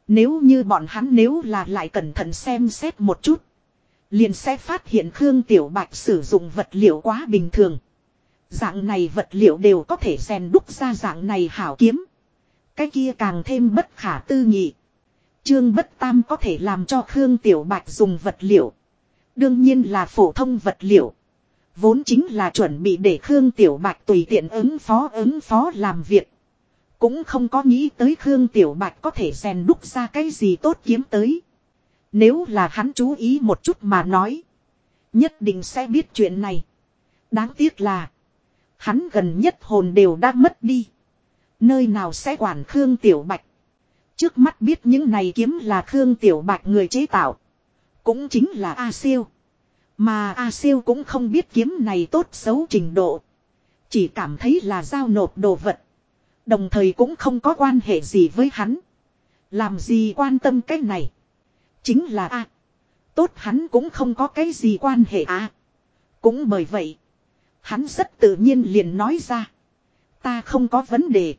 Speaker 1: Nếu như bọn hắn nếu là lại cẩn thận xem xét một chút. Liền sẽ phát hiện Khương Tiểu Bạch sử dụng vật liệu quá bình thường. Dạng này vật liệu đều có thể rèn đúc ra dạng này hảo kiếm. Cái kia càng thêm bất khả tư nghị. Trương Bất Tam có thể làm cho Khương Tiểu Bạch dùng vật liệu. Đương nhiên là phổ thông vật liệu. Vốn chính là chuẩn bị để Khương Tiểu Bạch tùy tiện ứng phó ứng phó làm việc. Cũng không có nghĩ tới Khương Tiểu Bạch có thể rèn đúc ra cái gì tốt kiếm tới. Nếu là hắn chú ý một chút mà nói. Nhất định sẽ biết chuyện này. Đáng tiếc là. Hắn gần nhất hồn đều đã mất đi. Nơi nào sẽ quản Khương Tiểu Bạch. Trước mắt biết những này kiếm là Khương Tiểu Bạch người chế tạo. Cũng chính là A Siêu. Mà A Siêu cũng không biết kiếm này tốt xấu trình độ. Chỉ cảm thấy là giao nộp đồ vật. Đồng thời cũng không có quan hệ gì với hắn. Làm gì quan tâm cái này. Chính là A. Tốt hắn cũng không có cái gì quan hệ A. Cũng bởi vậy. Hắn rất tự nhiên liền nói ra. Ta không có vấn đề.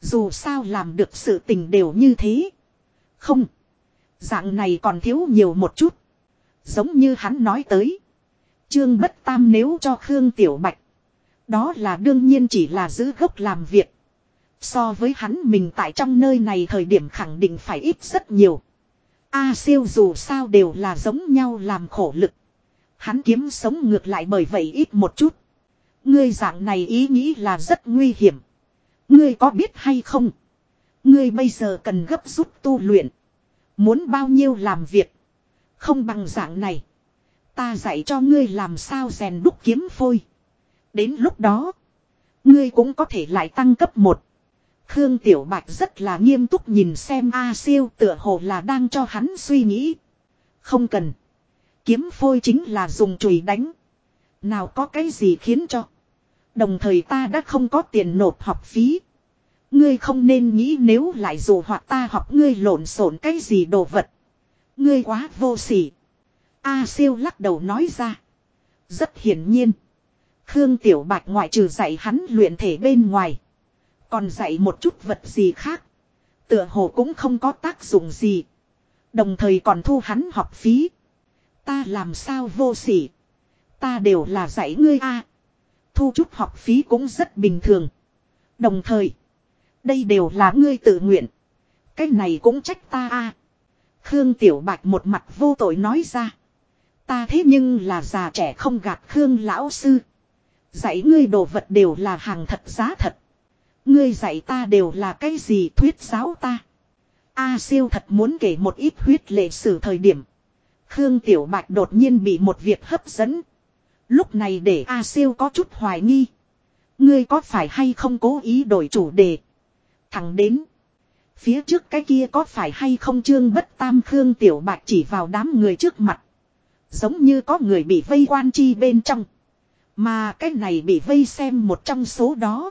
Speaker 1: Dù sao làm được sự tình đều như thế. Không. Dạng này còn thiếu nhiều một chút. Giống như hắn nói tới. Trương Bất Tam nếu cho Khương Tiểu Bạch. Đó là đương nhiên chỉ là giữ gốc làm việc. So với hắn mình tại trong nơi này thời điểm khẳng định phải ít rất nhiều. A siêu dù sao đều là giống nhau làm khổ lực. Hắn kiếm sống ngược lại bởi vậy ít một chút. Ngươi dạng này ý nghĩ là rất nguy hiểm. Ngươi có biết hay không? Ngươi bây giờ cần gấp rút tu luyện. Muốn bao nhiêu làm việc. Không bằng dạng này. Ta dạy cho ngươi làm sao rèn đúc kiếm phôi. Đến lúc đó. Ngươi cũng có thể lại tăng cấp một. Khương Tiểu Bạch rất là nghiêm túc nhìn xem A siêu tựa hồ là đang cho hắn suy nghĩ. Không cần. Kiếm phôi chính là dùng chùy đánh. Nào có cái gì khiến cho. Đồng thời ta đã không có tiền nộp học phí. Ngươi không nên nghĩ nếu lại dù hoặc ta hoặc ngươi lộn xộn cái gì đồ vật. Ngươi quá vô sỉ. A siêu lắc đầu nói ra. Rất hiển nhiên. Khương Tiểu Bạch ngoại trừ dạy hắn luyện thể bên ngoài. Còn dạy một chút vật gì khác. Tựa hồ cũng không có tác dụng gì. Đồng thời còn thu hắn học phí. Ta làm sao vô sỉ. Ta đều là dạy ngươi a Thu chút học phí cũng rất bình thường. Đồng thời. Đây đều là ngươi tự nguyện. Cái này cũng trách ta a Khương Tiểu Bạch một mặt vô tội nói ra. Ta thế nhưng là già trẻ không gạt Khương Lão Sư. Dạy ngươi đồ vật đều là hàng thật giá thật. Ngươi dạy ta đều là cái gì thuyết giáo ta. A siêu thật muốn kể một ít huyết lệ sử thời điểm. Khương Tiểu Bạch đột nhiên bị một việc hấp dẫn. Lúc này để A siêu có chút hoài nghi. Ngươi có phải hay không cố ý đổi chủ đề. Thẳng đến. Phía trước cái kia có phải hay không trương bất tam Khương Tiểu Bạch chỉ vào đám người trước mặt. Giống như có người bị vây quan chi bên trong. Mà cái này bị vây xem một trong số đó.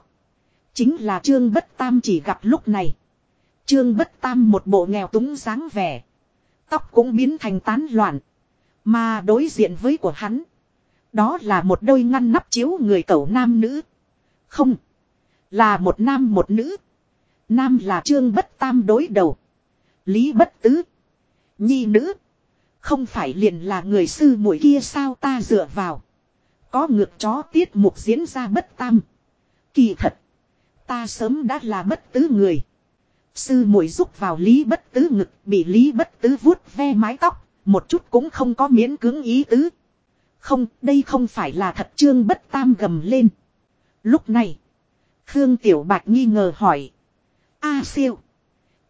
Speaker 1: Chính là Trương Bất Tam chỉ gặp lúc này. Trương Bất Tam một bộ nghèo túng dáng vẻ. Tóc cũng biến thành tán loạn. Mà đối diện với của hắn. Đó là một đôi ngăn nắp chiếu người cậu nam nữ. Không. Là một nam một nữ. Nam là trương bất tam đối đầu. Lý bất tứ. Nhi nữ. Không phải liền là người sư muội kia sao ta dựa vào. Có ngược chó tiết mục diễn ra bất tam. Kỳ thật. Ta sớm đã là bất tứ người. Sư muội rúc vào lý bất tứ ngực bị lý bất tứ vuốt ve mái tóc. Một chút cũng không có miễn cưỡng ý tứ. Không, đây không phải là thật trương bất tam gầm lên. Lúc này. Khương Tiểu Bạch nghi ngờ hỏi. A siêu.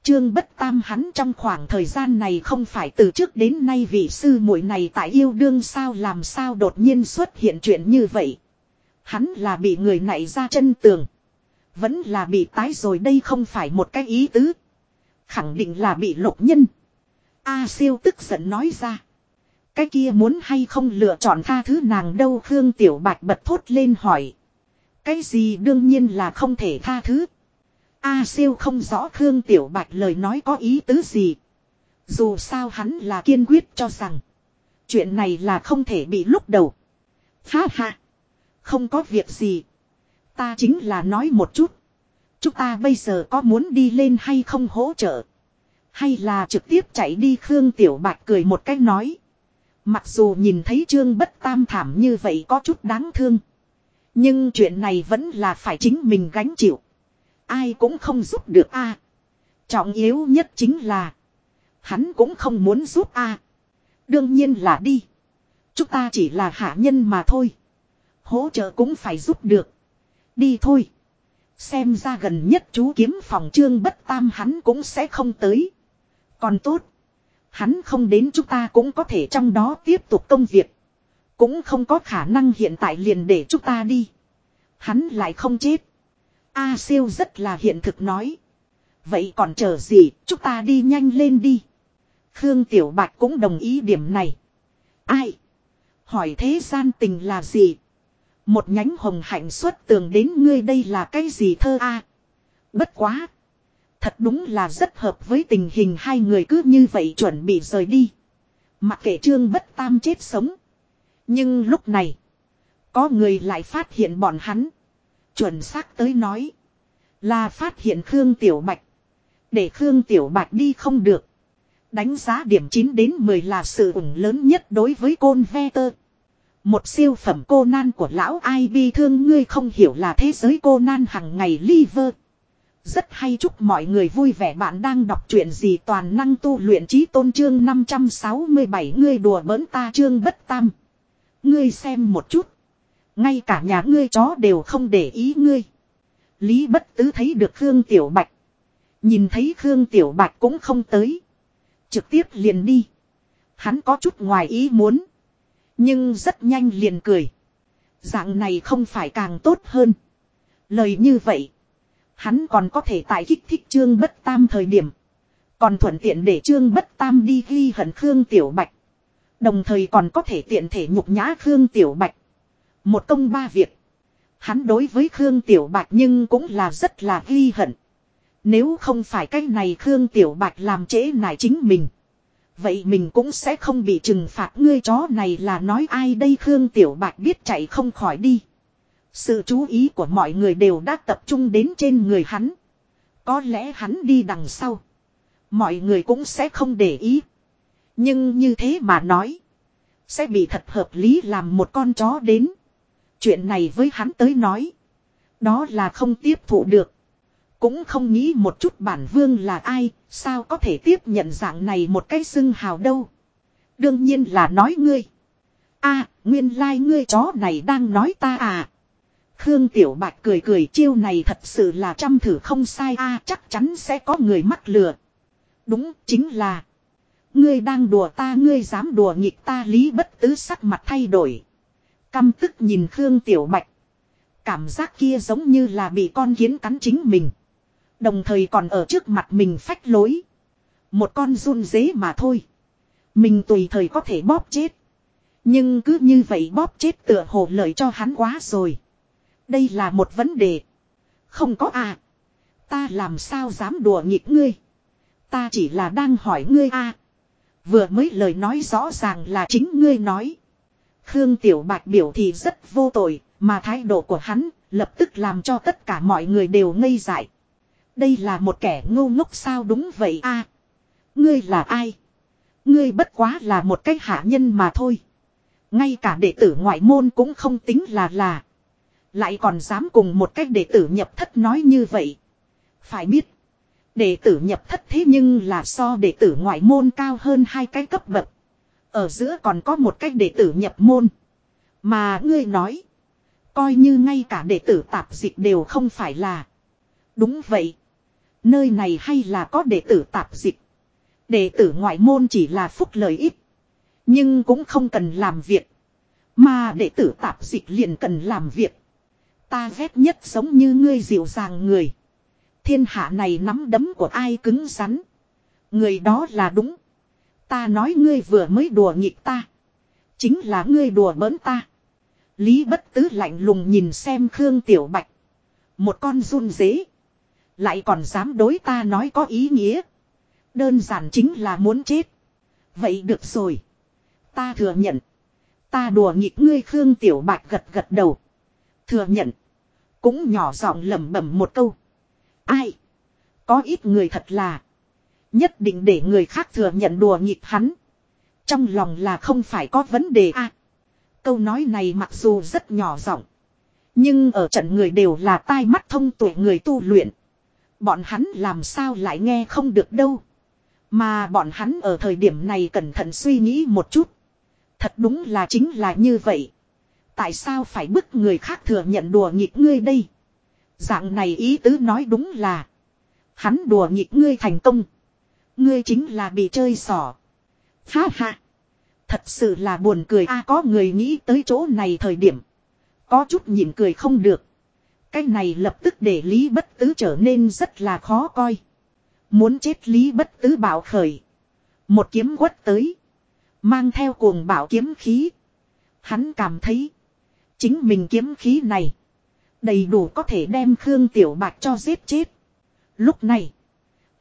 Speaker 1: Trương bất tam hắn trong khoảng thời gian này không phải từ trước đến nay vị sư muội này tại yêu đương sao làm sao đột nhiên xuất hiện chuyện như vậy. Hắn là bị người này ra chân tường. Vẫn là bị tái rồi đây không phải một cái ý tứ. Khẳng định là bị lục nhân. A siêu tức giận nói ra. Cái kia muốn hay không lựa chọn tha thứ nàng đâu Khương Tiểu Bạch bật thốt lên hỏi. Cái gì đương nhiên là không thể tha thứ. A siêu không rõ Khương Tiểu Bạch lời nói có ý tứ gì. Dù sao hắn là kiên quyết cho rằng. Chuyện này là không thể bị lúc đầu. Ha ha. Không có việc gì. Ta chính là nói một chút. Chúng ta bây giờ có muốn đi lên hay không hỗ trợ. Hay là trực tiếp chạy đi Khương Tiểu Bạch cười một cách nói. Mặc dù nhìn thấy Trương Bất Tam thảm như vậy có chút đáng thương. Nhưng chuyện này vẫn là phải chính mình gánh chịu. Ai cũng không giúp được a. Trọng yếu nhất chính là. Hắn cũng không muốn giúp a. Đương nhiên là đi. Chúng ta chỉ là hạ nhân mà thôi. Hỗ trợ cũng phải giúp được. Đi thôi. Xem ra gần nhất chú kiếm phòng trương bất tam hắn cũng sẽ không tới. Còn tốt. Hắn không đến chúng ta cũng có thể trong đó tiếp tục công việc. Cũng không có khả năng hiện tại liền để chúng ta đi. Hắn lại không chết. A siêu rất là hiện thực nói. Vậy còn chờ gì, chúng ta đi nhanh lên đi. Khương Tiểu Bạch cũng đồng ý điểm này. Ai? Hỏi thế gian tình là gì? Một nhánh hồng hạnh xuất tường đến ngươi đây là cái gì thơ a? Bất quá. Thật đúng là rất hợp với tình hình hai người cứ như vậy chuẩn bị rời đi. Mặc kệ trương bất tam chết sống. Nhưng lúc này. Có người lại phát hiện bọn hắn. Chuẩn xác tới nói. Là phát hiện Khương Tiểu Bạch. Để Khương Tiểu Bạch đi không được. Đánh giá điểm 9 đến 10 là sự ủng lớn nhất đối với côn ve tơ. Một siêu phẩm cô nan của lão ai bi thương ngươi không hiểu là thế giới cô nan hằng ngày liver. Rất hay chúc mọi người vui vẻ bạn đang đọc truyện gì toàn năng tu luyện trí tôn trương 567 ngươi đùa bỡn ta trương bất tam. Ngươi xem một chút. Ngay cả nhà ngươi chó đều không để ý ngươi. Lý bất tứ thấy được Khương Tiểu Bạch. Nhìn thấy Khương Tiểu Bạch cũng không tới. Trực tiếp liền đi. Hắn có chút ngoài ý muốn. Nhưng rất nhanh liền cười. Dạng này không phải càng tốt hơn. Lời như vậy. Hắn còn có thể tại kích thích Trương Bất Tam thời điểm. Còn thuận tiện để Trương Bất Tam đi ghi hận Khương Tiểu Bạch. Đồng thời còn có thể tiện thể nhục nhã Khương Tiểu Bạch. Một công ba việc. Hắn đối với Khương Tiểu Bạch nhưng cũng là rất là ghi hận. Nếu không phải cái này Khương Tiểu Bạch làm trễ nải chính mình. Vậy mình cũng sẽ không bị trừng phạt ngươi chó này là nói ai đây Khương Tiểu Bạch biết chạy không khỏi đi. Sự chú ý của mọi người đều đã tập trung đến trên người hắn. Có lẽ hắn đi đằng sau. Mọi người cũng sẽ không để ý. Nhưng như thế mà nói. Sẽ bị thật hợp lý làm một con chó đến. Chuyện này với hắn tới nói. Đó là không tiếp thụ được. Cũng không nghĩ một chút bản vương là ai, sao có thể tiếp nhận dạng này một cái xưng hào đâu. Đương nhiên là nói ngươi. a nguyên lai like ngươi chó này đang nói ta à. Khương Tiểu Bạch cười cười chiêu này thật sự là trăm thử không sai a chắc chắn sẽ có người mắc lừa. Đúng, chính là. Ngươi đang đùa ta ngươi dám đùa nghịch ta lý bất tứ sắc mặt thay đổi. Căm tức nhìn Khương Tiểu Bạch. Cảm giác kia giống như là bị con kiến cắn chính mình. Đồng thời còn ở trước mặt mình phách lối. Một con run dế mà thôi. Mình tùy thời có thể bóp chết. Nhưng cứ như vậy bóp chết tựa hồ lợi cho hắn quá rồi. Đây là một vấn đề. Không có à. Ta làm sao dám đùa nghịch ngươi. Ta chỉ là đang hỏi ngươi a. Vừa mới lời nói rõ ràng là chính ngươi nói. Khương Tiểu Bạch biểu thì rất vô tội, mà thái độ của hắn lập tức làm cho tất cả mọi người đều ngây dại. Đây là một kẻ ngu ngốc sao đúng vậy a Ngươi là ai? Ngươi bất quá là một cái hạ nhân mà thôi. Ngay cả đệ tử ngoại môn cũng không tính là là. Lại còn dám cùng một cách đệ tử nhập thất nói như vậy. Phải biết. Đệ tử nhập thất thế nhưng là so đệ tử ngoại môn cao hơn hai cái cấp bậc. Ở giữa còn có một cách đệ tử nhập môn. Mà ngươi nói. Coi như ngay cả đệ tử tạp dịch đều không phải là. Đúng vậy. Nơi này hay là có đệ tử tạp dịch. Đệ tử ngoại môn chỉ là phúc lợi ít. Nhưng cũng không cần làm việc. Mà đệ tử tạp dịch liền cần làm việc. Ta ghét nhất giống như ngươi dịu dàng người. Thiên hạ này nắm đấm của ai cứng rắn. Người đó là đúng. Ta nói ngươi vừa mới đùa nghịch ta. Chính là ngươi đùa bỡn ta. Lý bất tứ lạnh lùng nhìn xem Khương Tiểu Bạch. Một con run dế. Lại còn dám đối ta nói có ý nghĩa. Đơn giản chính là muốn chết. Vậy được rồi. Ta thừa nhận. Ta đùa nghịch ngươi Khương Tiểu Bạch gật gật đầu. Thừa nhận. Cũng nhỏ giọng lẩm bẩm một câu. Ai? Có ít người thật là. Nhất định để người khác thừa nhận đùa nghịch hắn. Trong lòng là không phải có vấn đề a. câu nói này mặc dù rất nhỏ giọng, nhưng ở trận người đều là tai mắt thông tuệ người tu luyện. Bọn hắn làm sao lại nghe không được đâu. Mà bọn hắn ở thời điểm này cẩn thận suy nghĩ một chút. Thật đúng là chính là như vậy. Tại sao phải bức người khác thừa nhận đùa nghịch ngươi đây? Dạng này ý tứ nói đúng là. Hắn đùa nghịch ngươi thành công. Ngươi chính là bị chơi xỏ. Ha ha. Thật sự là buồn cười a, có người nghĩ tới chỗ này thời điểm. Có chút nhịn cười không được. Cái này lập tức để Lý Bất Tứ trở nên rất là khó coi. Muốn chết Lý Bất Tứ bảo khởi. Một kiếm quất tới. Mang theo cuồng bảo kiếm khí. Hắn cảm thấy. Chính mình kiếm khí này. Đầy đủ có thể đem Khương Tiểu Bạch cho giết chết. Lúc này.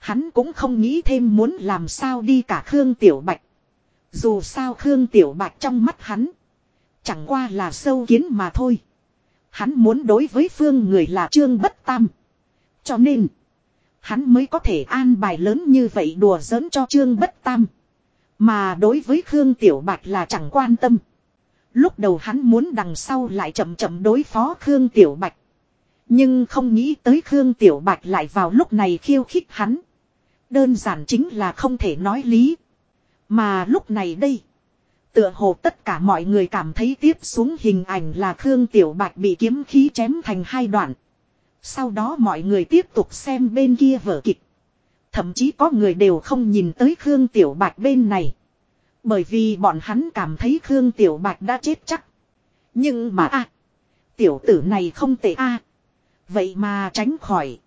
Speaker 1: Hắn cũng không nghĩ thêm muốn làm sao đi cả Khương Tiểu Bạch. Dù sao Khương Tiểu Bạch trong mắt hắn. Chẳng qua là sâu kiến mà thôi. Hắn muốn đối với phương người là Trương Bất Tam. Cho nên. Hắn mới có thể an bài lớn như vậy đùa giỡn cho Trương Bất Tam. Mà đối với Khương Tiểu Bạch là chẳng quan tâm. Lúc đầu hắn muốn đằng sau lại chậm chậm đối phó Khương Tiểu Bạch. Nhưng không nghĩ tới Khương Tiểu Bạch lại vào lúc này khiêu khích hắn. Đơn giản chính là không thể nói lý. Mà lúc này đây. Tựa hồ tất cả mọi người cảm thấy tiếp xuống hình ảnh là Khương Tiểu Bạch bị kiếm khí chém thành hai đoạn. Sau đó mọi người tiếp tục xem bên kia vở kịch. Thậm chí có người đều không nhìn tới Khương Tiểu Bạch bên này. Bởi vì bọn hắn cảm thấy Khương Tiểu Bạch đã chết chắc. Nhưng mà a, Tiểu tử này không tệ a Vậy mà tránh khỏi.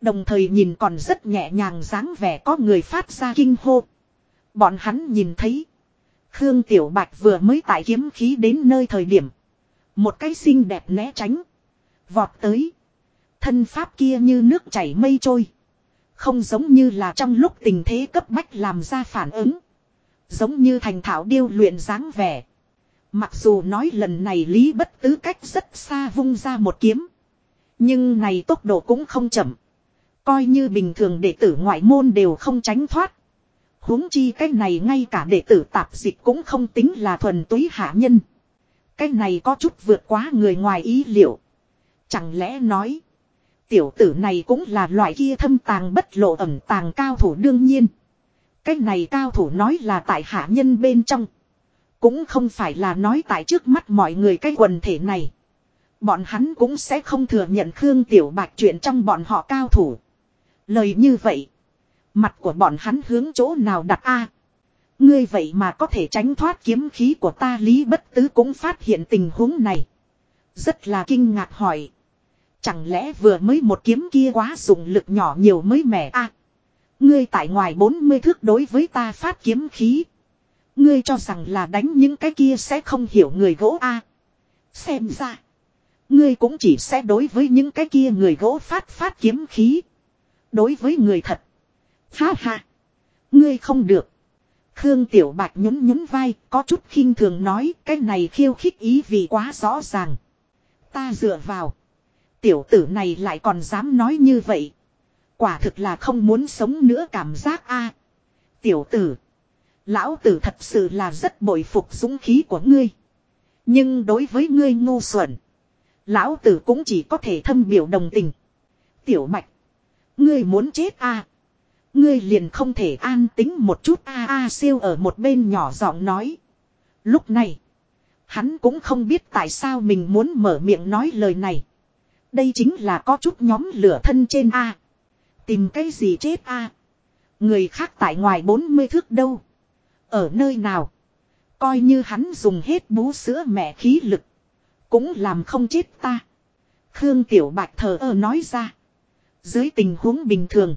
Speaker 1: Đồng thời nhìn còn rất nhẹ nhàng dáng vẻ có người phát ra kinh hô. Bọn hắn nhìn thấy. Khương Tiểu Bạch vừa mới tải kiếm khí đến nơi thời điểm. Một cái xinh đẹp né tránh. Vọt tới. Thân pháp kia như nước chảy mây trôi. Không giống như là trong lúc tình thế cấp bách làm ra phản ứng. Giống như thành thảo điêu luyện dáng vẻ. Mặc dù nói lần này Lý Bất Tứ cách rất xa vung ra một kiếm. Nhưng này tốc độ cũng không chậm. Coi như bình thường đệ tử ngoại môn đều không tránh thoát. huống chi cái này ngay cả đệ tử tạp dịch cũng không tính là thuần túy hạ nhân. Cái này có chút vượt quá người ngoài ý liệu. Chẳng lẽ nói. Tiểu tử này cũng là loại kia thâm tàng bất lộ ẩn tàng cao thủ đương nhiên. Cái này cao thủ nói là tại hạ nhân bên trong. Cũng không phải là nói tại trước mắt mọi người cái quần thể này. Bọn hắn cũng sẽ không thừa nhận Khương Tiểu Bạch chuyện trong bọn họ cao thủ. Lời như vậy. Mặt của bọn hắn hướng chỗ nào đặt a Ngươi vậy mà có thể tránh thoát kiếm khí của ta Lý Bất Tứ cũng phát hiện tình huống này. Rất là kinh ngạc hỏi. Chẳng lẽ vừa mới một kiếm kia quá dùng lực nhỏ nhiều mới mẻ a Ngươi tại ngoài 40 thước đối với ta phát kiếm khí. Ngươi cho rằng là đánh những cái kia sẽ không hiểu người gỗ a Xem ra. Ngươi cũng chỉ sẽ đối với những cái kia người gỗ phát phát kiếm khí. Đối với người thật. Ha ha. Ngươi không được. Khương Tiểu Bạch nhún nhún vai, có chút khinh thường nói, cái này khiêu khích ý vì quá rõ ràng. Ta dựa vào. Tiểu tử này lại còn dám nói như vậy. Quả thực là không muốn sống nữa cảm giác a. tiểu tử. Lão tử thật sự là rất bội phục dũng khí của ngươi. Nhưng đối với ngươi ngu xuẩn. Lão tử cũng chỉ có thể thâm biểu đồng tình. Tiểu Bạch. Ngươi muốn chết a Ngươi liền không thể an tính một chút a a siêu ở một bên nhỏ giọng nói. Lúc này. Hắn cũng không biết tại sao mình muốn mở miệng nói lời này. Đây chính là có chút nhóm lửa thân trên A. Tìm cái gì chết A. Người khác tại ngoài 40 thước đâu. Ở nơi nào. Coi như hắn dùng hết bú sữa mẹ khí lực. Cũng làm không chết ta. Khương Tiểu Bạch thờ ơ nói ra. Dưới tình huống bình thường.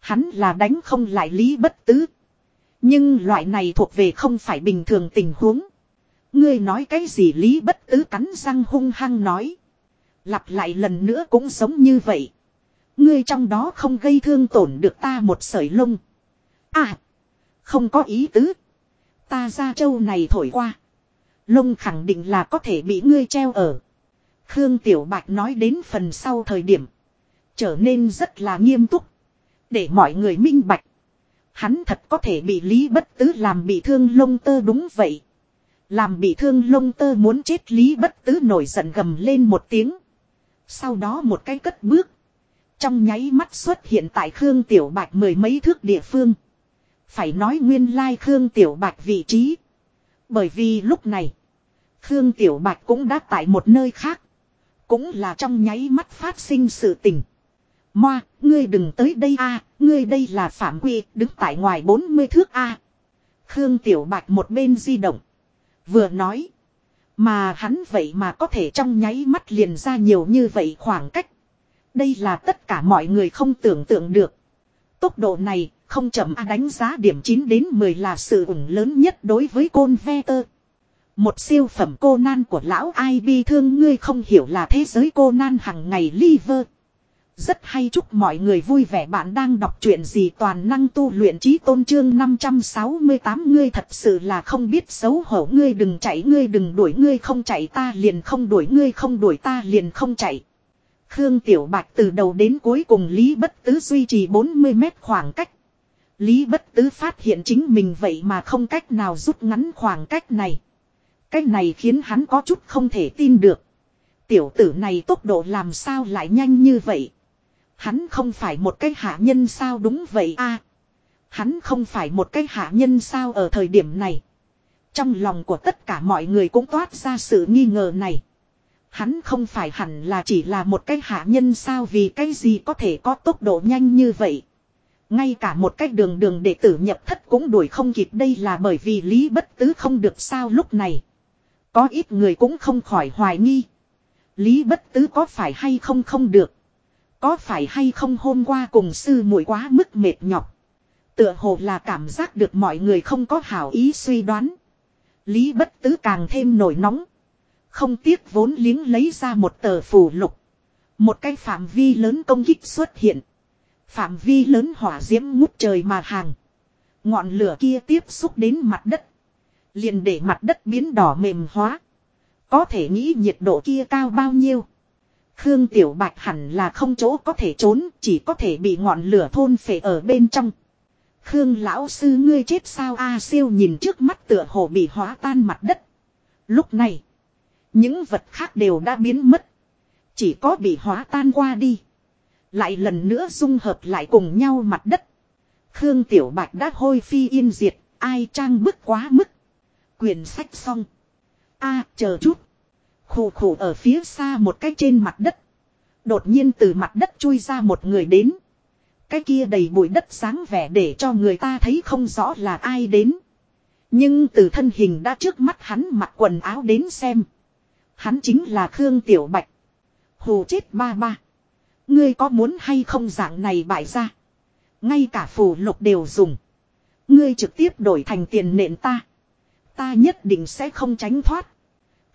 Speaker 1: Hắn là đánh không lại lý bất tứ. Nhưng loại này thuộc về không phải bình thường tình huống. Ngươi nói cái gì lý bất tứ cắn răng hung hăng nói. Lặp lại lần nữa cũng giống như vậy. Ngươi trong đó không gây thương tổn được ta một sợi lông. À. Không có ý tứ. Ta ra châu này thổi qua. Lông khẳng định là có thể bị ngươi treo ở. Khương Tiểu Bạch nói đến phần sau thời điểm. Trở nên rất là nghiêm túc. Để mọi người minh bạch. Hắn thật có thể bị Lý Bất Tứ làm bị thương lông tơ đúng vậy. Làm bị thương lông tơ muốn chết Lý Bất Tứ nổi giận gầm lên một tiếng. Sau đó một cái cất bước. Trong nháy mắt xuất hiện tại Khương Tiểu Bạch mười mấy thước địa phương. Phải nói nguyên lai Khương Tiểu Bạch vị trí. Bởi vì lúc này. Khương Tiểu Bạch cũng đã tại một nơi khác. Cũng là trong nháy mắt phát sinh sự tình. Moa, ngươi đừng tới đây a, ngươi đây là phạm quy, đứng tại ngoài 40 thước a. Khương Tiểu Bạch một bên di động. Vừa nói. Mà hắn vậy mà có thể trong nháy mắt liền ra nhiều như vậy khoảng cách. Đây là tất cả mọi người không tưởng tượng được. Tốc độ này không chậm a đánh giá điểm 9 đến 10 là sự ủng lớn nhất đối với côn ve tơ. Một siêu phẩm cô nan của lão ai bi thương ngươi không hiểu là thế giới cô nan hằng ngày liver. Rất hay chúc mọi người vui vẻ bạn đang đọc chuyện gì toàn năng tu luyện trí tôn trương 568 ngươi thật sự là không biết xấu hổ ngươi đừng chạy, ngươi đừng đuổi ngươi không chạy, ta liền không đuổi ngươi không đuổi, ta liền không chạy. Khương Tiểu Bạch từ đầu đến cuối cùng Lý Bất Tứ duy trì 40 mét khoảng cách. Lý Bất Tứ phát hiện chính mình vậy mà không cách nào rút ngắn khoảng cách này. Cách này khiến hắn có chút không thể tin được. Tiểu tử này tốc độ làm sao lại nhanh như vậy. Hắn không phải một cái hạ nhân sao đúng vậy a Hắn không phải một cái hạ nhân sao ở thời điểm này. Trong lòng của tất cả mọi người cũng toát ra sự nghi ngờ này. Hắn không phải hẳn là chỉ là một cái hạ nhân sao vì cái gì có thể có tốc độ nhanh như vậy. Ngay cả một cái đường đường đệ tử nhập thất cũng đuổi không kịp đây là bởi vì lý bất tứ không được sao lúc này. Có ít người cũng không khỏi hoài nghi. Lý bất tứ có phải hay không không được. Có phải hay không hôm qua cùng sư muội quá mức mệt nhọc. Tựa hồ là cảm giác được mọi người không có hảo ý suy đoán. Lý bất tứ càng thêm nổi nóng. Không tiếc vốn liếng lấy ra một tờ phù lục. Một cái phạm vi lớn công kích xuất hiện. Phạm vi lớn hỏa diễm ngút trời mà hàng. Ngọn lửa kia tiếp xúc đến mặt đất. Liền để mặt đất biến đỏ mềm hóa. Có thể nghĩ nhiệt độ kia cao bao nhiêu. Khương Tiểu Bạch hẳn là không chỗ có thể trốn, chỉ có thể bị ngọn lửa thôn phệ ở bên trong. Khương lão sư ngươi chết sao a siêu nhìn trước mắt tựa hồ bị hóa tan mặt đất. Lúc này, những vật khác đều đã biến mất. Chỉ có bị hóa tan qua đi. Lại lần nữa dung hợp lại cùng nhau mặt đất. Khương Tiểu Bạch đã hôi phi yên diệt, ai trang bức quá mức. Quyển sách xong. a chờ chút. Khủ khủ ở phía xa một cái trên mặt đất. Đột nhiên từ mặt đất chui ra một người đến. Cái kia đầy bụi đất sáng vẻ để cho người ta thấy không rõ là ai đến. Nhưng từ thân hình đã trước mắt hắn mặc quần áo đến xem. Hắn chính là Khương Tiểu Bạch. Hù chết ba ba. Ngươi có muốn hay không dạng này bại ra. Ngay cả phù lục đều dùng. Ngươi trực tiếp đổi thành tiền nện ta. Ta nhất định sẽ không tránh thoát.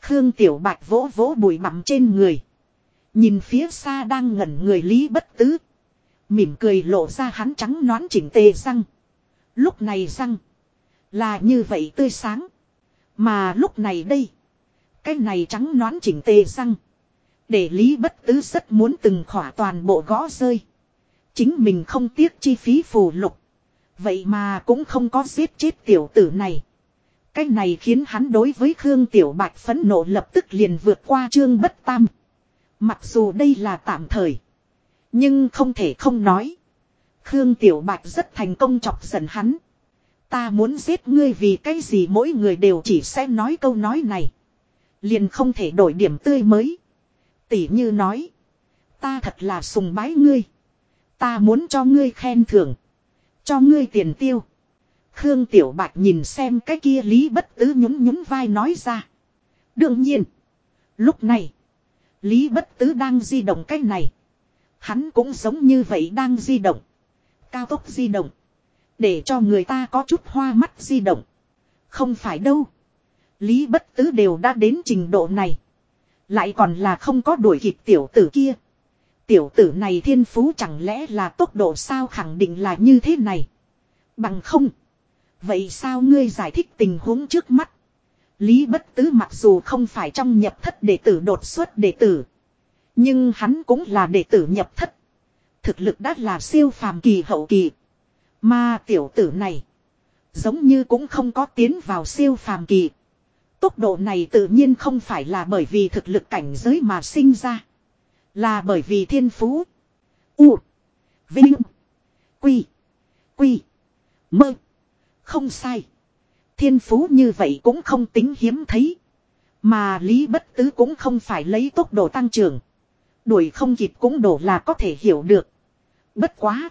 Speaker 1: Khương Tiểu Bạch vỗ vỗ bụi bặm trên người. Nhìn phía xa đang ngẩn người Lý Bất Tứ. Mỉm cười lộ ra hắn trắng nón chỉnh tề răng. Lúc này răng. Là như vậy tươi sáng. Mà lúc này đây. Cái này trắng nón chỉnh tề răng. Để Lý Bất Tứ rất muốn từng khỏa toàn bộ gõ rơi. Chính mình không tiếc chi phí phù lục. Vậy mà cũng không có giết chết tiểu tử này. Cái này khiến hắn đối với Khương Tiểu Bạch phẫn nộ lập tức liền vượt qua trương bất tam. Mặc dù đây là tạm thời. Nhưng không thể không nói. Khương Tiểu Bạch rất thành công chọc giận hắn. Ta muốn giết ngươi vì cái gì mỗi người đều chỉ sẽ nói câu nói này. Liền không thể đổi điểm tươi mới. Tỷ như nói. Ta thật là sùng bái ngươi. Ta muốn cho ngươi khen thưởng. Cho ngươi tiền tiêu. Khương Tiểu Bạch nhìn xem cái kia Lý Bất Tứ nhún nhún vai nói ra. Đương nhiên. Lúc này. Lý Bất Tứ đang di động cái này. Hắn cũng giống như vậy đang di động. Cao tốc di động. Để cho người ta có chút hoa mắt di động. Không phải đâu. Lý Bất Tứ đều đã đến trình độ này. Lại còn là không có đuổi kịp tiểu tử kia. Tiểu tử này thiên phú chẳng lẽ là tốc độ sao khẳng định là như thế này. Bằng không. Vậy sao ngươi giải thích tình huống trước mắt? Lý Bất Tứ mặc dù không phải trong nhập thất đệ tử đột xuất đệ tử. Nhưng hắn cũng là đệ tử nhập thất. Thực lực đã là siêu phàm kỳ hậu kỳ. Mà tiểu tử này. Giống như cũng không có tiến vào siêu phàm kỳ. Tốc độ này tự nhiên không phải là bởi vì thực lực cảnh giới mà sinh ra. Là bởi vì thiên phú. U. Vinh. Quy. Quy. Mơ. Không sai. Thiên phú như vậy cũng không tính hiếm thấy. Mà Lý Bất Tứ cũng không phải lấy tốc độ tăng trưởng. Đuổi không kịp cũng đổ là có thể hiểu được. Bất quá.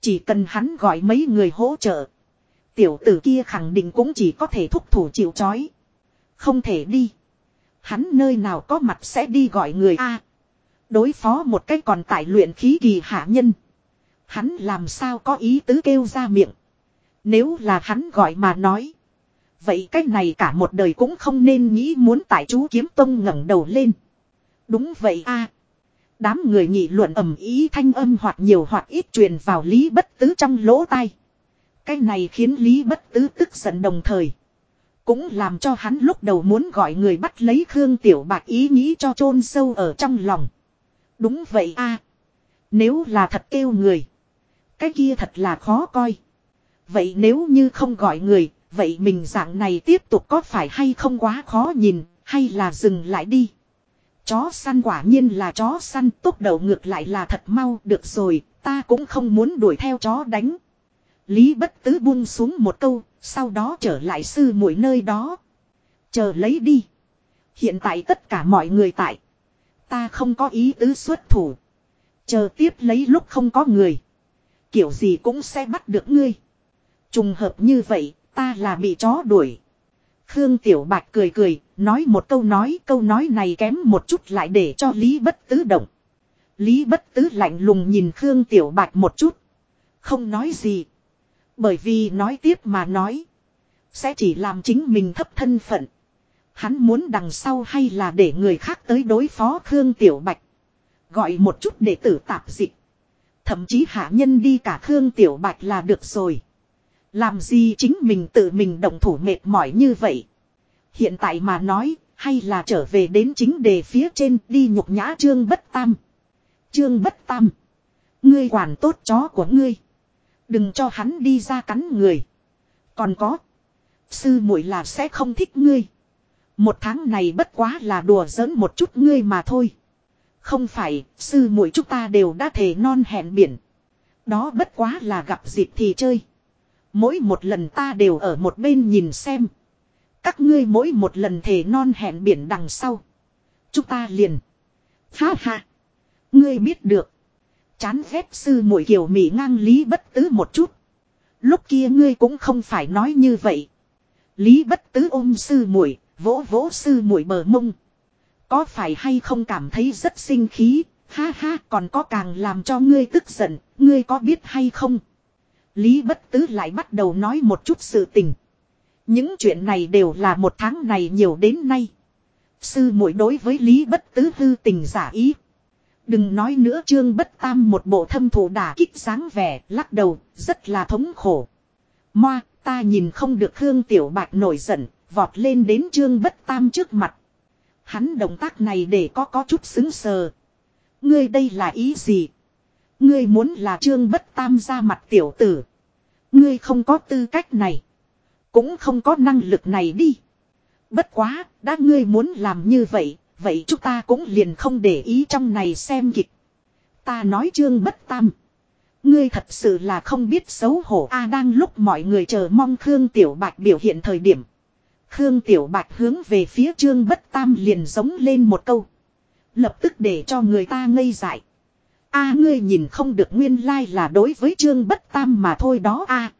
Speaker 1: Chỉ cần hắn gọi mấy người hỗ trợ. Tiểu tử kia khẳng định cũng chỉ có thể thúc thủ chịu chói. Không thể đi. Hắn nơi nào có mặt sẽ đi gọi người A. đối phó một cách còn tại luyện khí kỳ hạ nhân. Hắn làm sao có ý tứ kêu ra miệng. Nếu là hắn gọi mà nói. Vậy cái này cả một đời cũng không nên nghĩ muốn tại chú kiếm tông ngẩng đầu lên. Đúng vậy a Đám người nghị luận ầm ý thanh âm hoặc nhiều hoặc ít truyền vào Lý Bất Tứ trong lỗ tai. Cái này khiến Lý Bất Tứ tức giận đồng thời. Cũng làm cho hắn lúc đầu muốn gọi người bắt lấy Khương Tiểu bạc ý nghĩ cho chôn sâu ở trong lòng. Đúng vậy a Nếu là thật kêu người. Cái kia thật là khó coi. Vậy nếu như không gọi người, vậy mình dạng này tiếp tục có phải hay không quá khó nhìn, hay là dừng lại đi. Chó săn quả nhiên là chó săn tốc đầu ngược lại là thật mau được rồi, ta cũng không muốn đuổi theo chó đánh. Lý bất tứ buông xuống một câu, sau đó trở lại sư muội nơi đó. Chờ lấy đi. Hiện tại tất cả mọi người tại. Ta không có ý tứ xuất thủ. Chờ tiếp lấy lúc không có người. Kiểu gì cũng sẽ bắt được ngươi. Trùng hợp như vậy, ta là bị chó đuổi. Khương Tiểu Bạch cười cười, nói một câu nói, câu nói này kém một chút lại để cho Lý Bất Tứ động. Lý Bất Tứ lạnh lùng nhìn Khương Tiểu Bạch một chút. Không nói gì. Bởi vì nói tiếp mà nói. Sẽ chỉ làm chính mình thấp thân phận. Hắn muốn đằng sau hay là để người khác tới đối phó Khương Tiểu Bạch. Gọi một chút để tử tạp dịch. Thậm chí hạ nhân đi cả Khương Tiểu Bạch là được rồi. Làm gì chính mình tự mình động thủ mệt mỏi như vậy. Hiện tại mà nói, hay là trở về đến chính đề phía trên đi nhục nhã trương bất tam. Trương bất tam. Ngươi quản tốt chó của ngươi. Đừng cho hắn đi ra cắn người. Còn có. Sư muội là sẽ không thích ngươi. Một tháng này bất quá là đùa giỡn một chút ngươi mà thôi. Không phải, sư muội chúng ta đều đã thề non hẹn biển. Đó bất quá là gặp dịp thì chơi. Mỗi một lần ta đều ở một bên nhìn xem. Các ngươi mỗi một lần thề non hẹn biển đằng sau. Chúng ta liền. Ha ha. Ngươi biết được. Chán ghét sư muội kiều mỹ ngang lý bất tứ một chút. Lúc kia ngươi cũng không phải nói như vậy. Lý bất tứ ôm sư muội vỗ vỗ sư muội bờ mông. Có phải hay không cảm thấy rất sinh khí, ha ha còn có càng làm cho ngươi tức giận, ngươi có biết hay không? Lý Bất Tứ lại bắt đầu nói một chút sự tình. Những chuyện này đều là một tháng này nhiều đến nay. Sư muội đối với Lý Bất Tứ hư tình giả ý. Đừng nói nữa Trương Bất Tam một bộ thâm thủ đả kích sáng vẻ, lắc đầu, rất là thống khổ. Moa, Ta nhìn không được Hương Tiểu Bạch nổi giận, vọt lên đến Trương Bất Tam trước mặt. Hắn động tác này để có có chút xứng sờ. Ngươi đây là ý gì? Ngươi muốn là Trương Bất Tam ra mặt tiểu tử. Ngươi không có tư cách này. Cũng không có năng lực này đi. Bất quá, đã ngươi muốn làm như vậy, vậy chúng ta cũng liền không để ý trong này xem kịch. Ta nói Trương Bất Tam. Ngươi thật sự là không biết xấu hổ a đang lúc mọi người chờ mong Khương Tiểu Bạch biểu hiện thời điểm. Khương Tiểu Bạch hướng về phía Trương Bất Tam liền giống lên một câu. Lập tức để cho người ta ngây dại a ngươi nhìn không được nguyên lai like là đối với Trương Bất Tam mà thôi đó a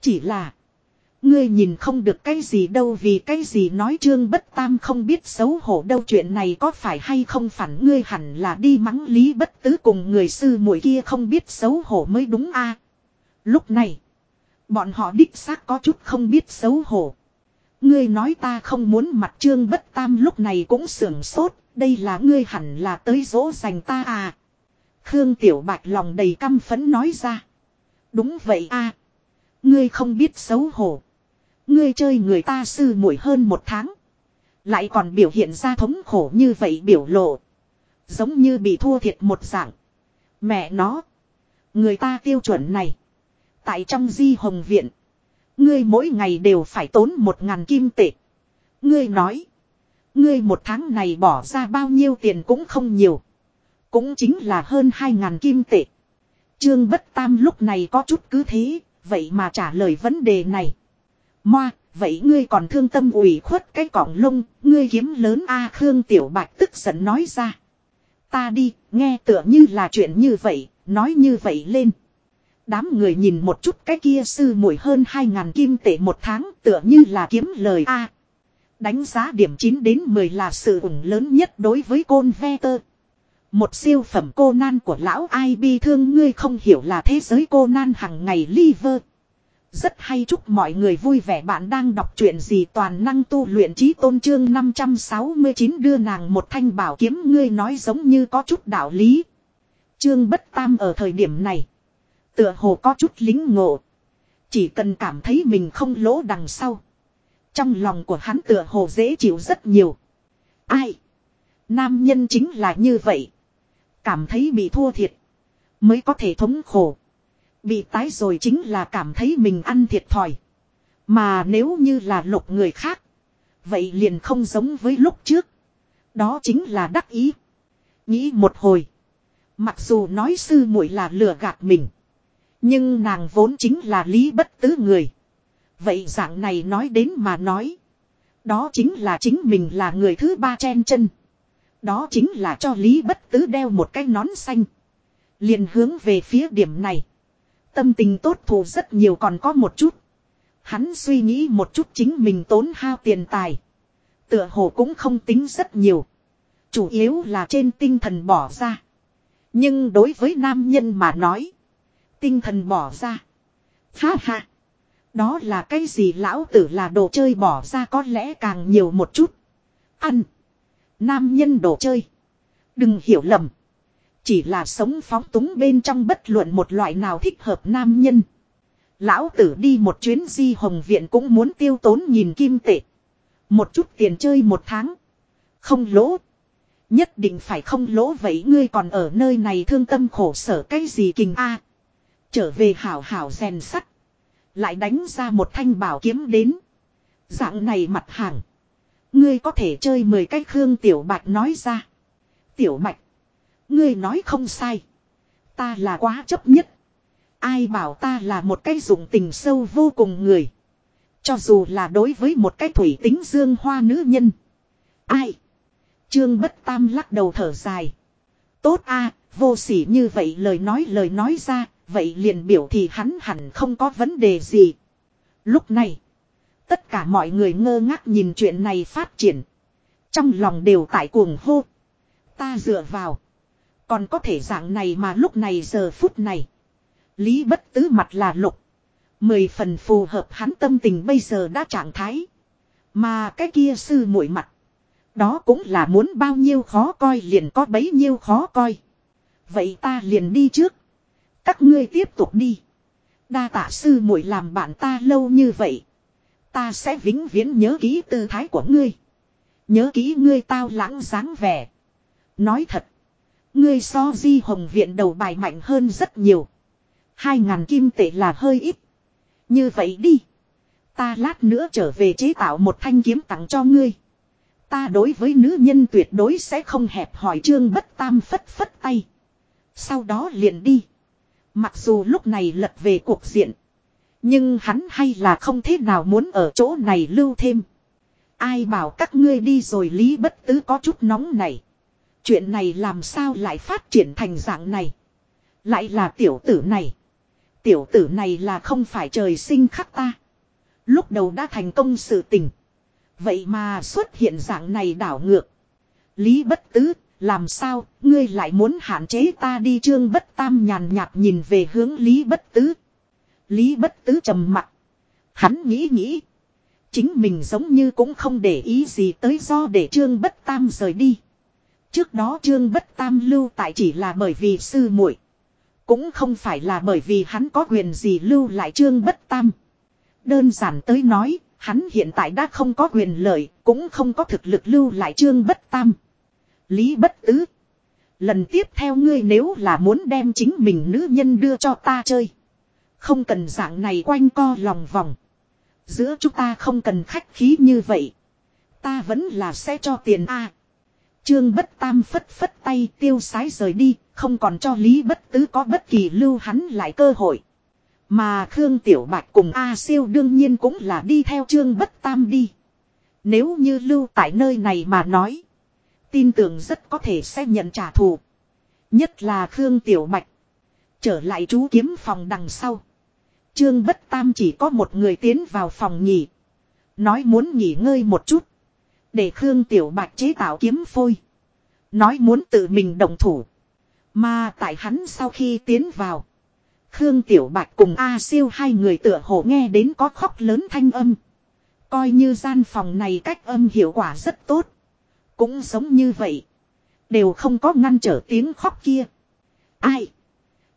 Speaker 1: Chỉ là. Ngươi nhìn không được cái gì đâu vì cái gì nói Trương Bất Tam không biết xấu hổ đâu chuyện này có phải hay không phản ngươi hẳn là đi mắng lý bất tứ cùng người sư muội kia không biết xấu hổ mới đúng a Lúc này. Bọn họ đích xác có chút không biết xấu hổ. Ngươi nói ta không muốn mặt trương bất tam lúc này cũng sưởng sốt, đây là ngươi hẳn là tới dỗ dành ta à. Khương Tiểu Bạch lòng đầy căm phấn nói ra. Đúng vậy a Ngươi không biết xấu hổ. Ngươi chơi người ta sư muội hơn một tháng. Lại còn biểu hiện ra thống khổ như vậy biểu lộ. Giống như bị thua thiệt một dạng. Mẹ nó. Người ta tiêu chuẩn này. Tại trong di hồng viện. Ngươi mỗi ngày đều phải tốn một ngàn kim tệ. Ngươi nói. Ngươi một tháng này bỏ ra bao nhiêu tiền cũng không nhiều. Cũng chính là hơn hai ngàn kim tệ. Trương Bất Tam lúc này có chút cứ thế, vậy mà trả lời vấn đề này. Moa, vậy ngươi còn thương tâm ủy khuất cái cọng lông, ngươi kiếm lớn a Khương Tiểu Bạch tức giận nói ra. Ta đi, nghe tựa như là chuyện như vậy, nói như vậy lên. Đám người nhìn một chút cái kia sư mùi hơn 2.000 kim tệ một tháng tựa như là kiếm lời A. đánh giá điểm 9 đến 10 là sự ủng lớn nhất đối với côn ve tơ. Một siêu phẩm cô nan của lão ai bi thương ngươi không hiểu là thế giới cô nan hằng ngày liver. Rất hay chúc mọi người vui vẻ bạn đang đọc chuyện gì toàn năng tu luyện trí tôn trương 569 đưa nàng một thanh bảo kiếm ngươi nói giống như có chút đạo lý. Trương bất tam ở thời điểm này. Tựa hồ có chút lính ngộ. Chỉ cần cảm thấy mình không lỗ đằng sau. Trong lòng của hắn tựa hồ dễ chịu rất nhiều. Ai? Nam nhân chính là như vậy. Cảm thấy bị thua thiệt. Mới có thể thống khổ. Bị tái rồi chính là cảm thấy mình ăn thiệt thòi. Mà nếu như là lục người khác. Vậy liền không giống với lúc trước. Đó chính là đắc ý. Nghĩ một hồi. Mặc dù nói sư muội là lừa gạt mình. Nhưng nàng vốn chính là lý bất tứ người. Vậy dạng này nói đến mà nói. Đó chính là chính mình là người thứ ba chen chân. Đó chính là cho lý bất tứ đeo một cái nón xanh. liền hướng về phía điểm này. Tâm tình tốt thù rất nhiều còn có một chút. Hắn suy nghĩ một chút chính mình tốn hao tiền tài. Tựa hồ cũng không tính rất nhiều. Chủ yếu là trên tinh thần bỏ ra. Nhưng đối với nam nhân mà nói, tinh thần bỏ ra. Ha ha. Đó là cái gì lão tử là đồ chơi bỏ ra có lẽ càng nhiều một chút. Ăn. Nam nhân đồ chơi. Đừng hiểu lầm. Chỉ là sống phóng túng bên trong bất luận một loại nào thích hợp nam nhân. Lão tử đi một chuyến di hồng viện cũng muốn tiêu tốn nhìn kim tệ. Một chút tiền chơi một tháng. Không lỗ. Nhất định phải không lỗ vậy ngươi còn ở nơi này thương tâm khổ sở cái gì kình a Trở về hảo hảo rèn sắt. Lại đánh ra một thanh bảo kiếm đến. Dạng này mặt hàng. Ngươi có thể chơi 10 cái Khương Tiểu Bạch nói ra. Tiểu Bạch. Ngươi nói không sai. Ta là quá chấp nhất. Ai bảo ta là một cái dụng tình sâu vô cùng người. Cho dù là đối với một cái thủy tính dương hoa nữ nhân. Ai? Trương Bất Tam lắc đầu thở dài. Tốt a vô sỉ như vậy lời nói lời nói ra, Vậy liền biểu thì hắn hẳn không có vấn đề gì. Lúc này. Tất cả mọi người ngơ ngác nhìn chuyện này phát triển. Trong lòng đều tại cuồng hô. Ta dựa vào. Còn có thể dạng này mà lúc này giờ phút này. Lý bất tứ mặt là lục. Mười phần phù hợp hắn tâm tình bây giờ đã trạng thái. Mà cái kia sư muội mặt. Đó cũng là muốn bao nhiêu khó coi liền có bấy nhiêu khó coi. Vậy ta liền đi trước. Các ngươi tiếp tục đi. Đa tạ sư muội làm bạn ta lâu như vậy. Ta sẽ vĩnh viễn nhớ ký tư thái của ngươi. Nhớ ký ngươi tao lãng dáng vẻ. Nói thật. Ngươi so di hồng viện đầu bài mạnh hơn rất nhiều. Hai ngàn kim tệ là hơi ít. Như vậy đi. Ta lát nữa trở về chế tạo một thanh kiếm tặng cho ngươi. Ta đối với nữ nhân tuyệt đối sẽ không hẹp hỏi trương bất tam phất phất tay. Sau đó liền đi. Mặc dù lúc này lật về cuộc diện. Nhưng hắn hay là không thế nào muốn ở chỗ này lưu thêm. Ai bảo các ngươi đi rồi lý bất tứ có chút nóng này. Chuyện này làm sao lại phát triển thành dạng này. Lại là tiểu tử này. Tiểu tử này là không phải trời sinh khắc ta. Lúc đầu đã thành công sự tình. Vậy mà xuất hiện dạng này đảo ngược. Lý bất tứ, làm sao, ngươi lại muốn hạn chế ta đi trương bất tam nhàn nhạt nhìn về hướng Lý bất tứ. Lý bất tứ trầm mặt. Hắn nghĩ nghĩ. Chính mình giống như cũng không để ý gì tới do để trương bất tam rời đi. Trước đó trương bất tam lưu tại chỉ là bởi vì sư muội Cũng không phải là bởi vì hắn có quyền gì lưu lại trương bất tam. Đơn giản tới nói, hắn hiện tại đã không có quyền lợi, cũng không có thực lực lưu lại trương bất tam. Lý bất tứ. Lần tiếp theo ngươi nếu là muốn đem chính mình nữ nhân đưa cho ta chơi. Không cần dạng này quanh co lòng vòng. Giữa chúng ta không cần khách khí như vậy. Ta vẫn là sẽ cho tiền a. Trương bất tam phất phất tay tiêu sái rời đi, không còn cho Lý bất tứ có bất kỳ lưu hắn lại cơ hội. Mà Khương Tiểu Bạch cùng A Siêu đương nhiên cũng là đi theo Trương bất tam đi. Nếu như lưu tại nơi này mà nói. Tin tưởng rất có thể sẽ nhận trả thù. Nhất là Khương Tiểu Bạch. Trở lại chú kiếm phòng đằng sau. Trương Bất Tam chỉ có một người tiến vào phòng nghỉ. Nói muốn nghỉ ngơi một chút. Để Khương Tiểu Bạch chế tạo kiếm phôi. Nói muốn tự mình đồng thủ. Mà tại hắn sau khi tiến vào. Khương Tiểu Bạch cùng A Siêu hai người tựa hồ nghe đến có khóc lớn thanh âm. Coi như gian phòng này cách âm hiệu quả rất tốt. Cũng giống như vậy. Đều không có ngăn trở tiếng khóc kia. Ai?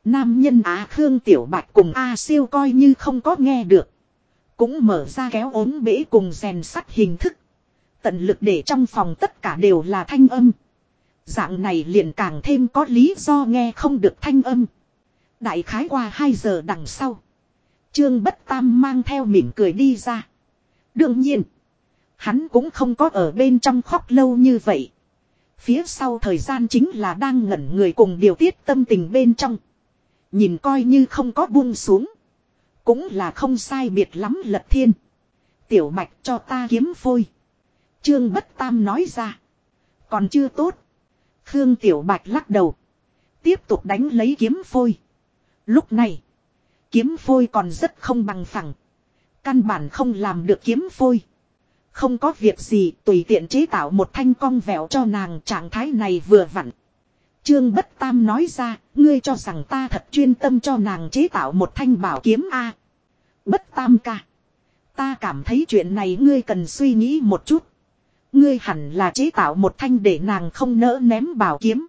Speaker 1: Nam nhân Á Khương Tiểu Bạch cùng A siêu coi như không có nghe được. Cũng mở ra kéo ốm bể cùng rèn sắt hình thức. Tận lực để trong phòng tất cả đều là thanh âm. Dạng này liền càng thêm có lý do nghe không được thanh âm. Đại khái qua 2 giờ đằng sau. Trương Bất Tam mang theo mỉm cười đi ra. Đương nhiên. Hắn cũng không có ở bên trong khóc lâu như vậy. Phía sau thời gian chính là đang ngẩn người cùng điều tiết tâm tình bên trong. Nhìn coi như không có buông xuống. Cũng là không sai biệt lắm lật thiên. Tiểu mạch cho ta kiếm phôi. Trương Bất Tam nói ra. Còn chưa tốt. Khương Tiểu Bạch lắc đầu. Tiếp tục đánh lấy kiếm phôi. Lúc này. Kiếm phôi còn rất không bằng phẳng. Căn bản không làm được kiếm phôi. Không có việc gì tùy tiện chế tạo một thanh cong vẹo cho nàng trạng thái này vừa vặn. Trương Bất Tam nói ra, ngươi cho rằng ta thật chuyên tâm cho nàng chế tạo một thanh bảo kiếm A. Bất Tam ca. Ta cảm thấy chuyện này ngươi cần suy nghĩ một chút. Ngươi hẳn là chế tạo một thanh để nàng không nỡ ném bảo kiếm.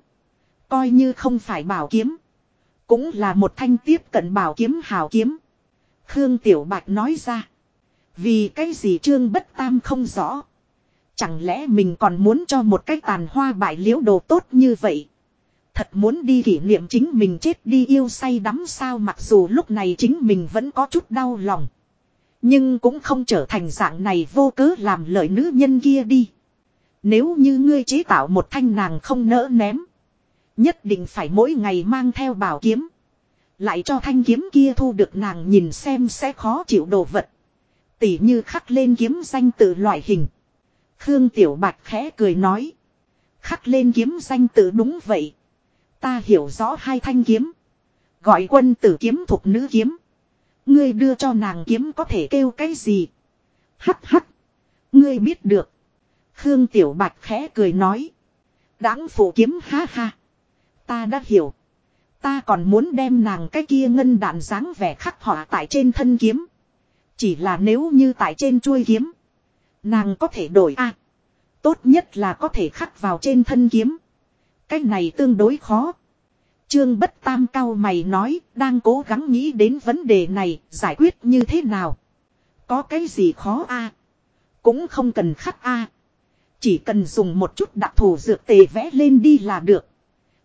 Speaker 1: Coi như không phải bảo kiếm. Cũng là một thanh tiếp cận bảo kiếm hào kiếm. Khương Tiểu Bạch nói ra. Vì cái gì Trương Bất Tam không rõ. Chẳng lẽ mình còn muốn cho một cái tàn hoa bại liễu đồ tốt như vậy. Thật muốn đi kỷ niệm chính mình chết đi yêu say đắm sao mặc dù lúc này chính mình vẫn có chút đau lòng. Nhưng cũng không trở thành dạng này vô cớ làm lợi nữ nhân kia đi. Nếu như ngươi chế tạo một thanh nàng không nỡ ném. Nhất định phải mỗi ngày mang theo bảo kiếm. Lại cho thanh kiếm kia thu được nàng nhìn xem sẽ khó chịu đồ vật. Tỉ như khắc lên kiếm danh tự loại hình. Khương Tiểu Bạch khẽ cười nói. Khắc lên kiếm danh tự đúng vậy. Ta hiểu rõ hai thanh kiếm. Gọi quân tử kiếm thuộc nữ kiếm. Ngươi đưa cho nàng kiếm có thể kêu cái gì? Hắc hắc. Ngươi biết được. Khương Tiểu Bạch khẽ cười nói. Đáng phụ kiếm ha ha. Ta đã hiểu. Ta còn muốn đem nàng cái kia ngân đạn dáng vẻ khắc họa tại trên thân kiếm. Chỉ là nếu như tại trên chuôi kiếm. Nàng có thể đổi a Tốt nhất là có thể khắc vào trên thân kiếm. Cái này tương đối khó. Trương Bất Tam cao mày nói, đang cố gắng nghĩ đến vấn đề này, giải quyết như thế nào. Có cái gì khó a Cũng không cần khắc a Chỉ cần dùng một chút đặc thù dược tề vẽ lên đi là được.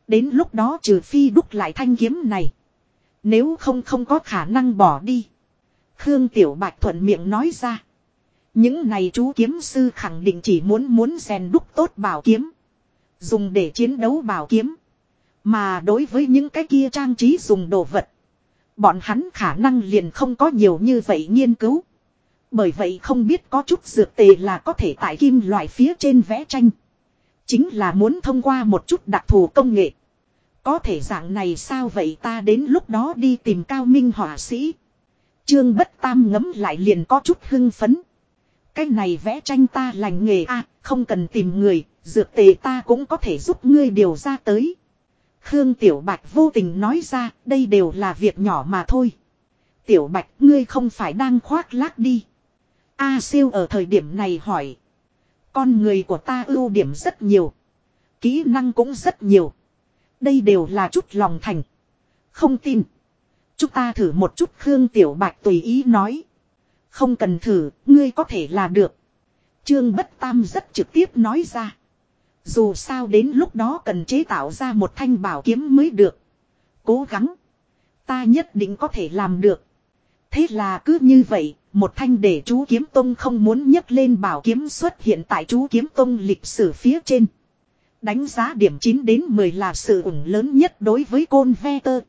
Speaker 1: Đến lúc đó trừ phi đúc lại thanh kiếm này. Nếu không không có khả năng bỏ đi. Khương Tiểu Bạch thuận miệng nói ra. Những này chú kiếm sư khẳng định chỉ muốn muốn rèn đúc tốt bảo kiếm. Dùng để chiến đấu bảo kiếm. Mà đối với những cái kia trang trí dùng đồ vật. Bọn hắn khả năng liền không có nhiều như vậy nghiên cứu. Bởi vậy không biết có chút dược tề là có thể tại kim loại phía trên vẽ tranh. Chính là muốn thông qua một chút đặc thù công nghệ. Có thể dạng này sao vậy ta đến lúc đó đi tìm cao minh họa sĩ. Trương bất tam ngấm lại liền có chút hưng phấn. Cái này vẽ tranh ta lành nghề a không cần tìm người, dược tề ta cũng có thể giúp ngươi điều ra tới. Khương Tiểu Bạch vô tình nói ra, đây đều là việc nhỏ mà thôi. Tiểu Bạch, ngươi không phải đang khoác lác đi. A siêu ở thời điểm này hỏi. Con người của ta ưu điểm rất nhiều. Kỹ năng cũng rất nhiều. Đây đều là chút lòng thành. Không tin. Chúng ta thử một chút Khương Tiểu Bạch tùy ý nói. Không cần thử, ngươi có thể là được. Trương Bất Tam rất trực tiếp nói ra. Dù sao đến lúc đó cần chế tạo ra một thanh bảo kiếm mới được. Cố gắng. Ta nhất định có thể làm được. Thế là cứ như vậy, một thanh để chú kiếm tông không muốn nhấc lên bảo kiếm xuất hiện tại chú kiếm tông lịch sử phía trên. Đánh giá điểm 9 đến 10 là sự ủng lớn nhất đối với côn ve tơ.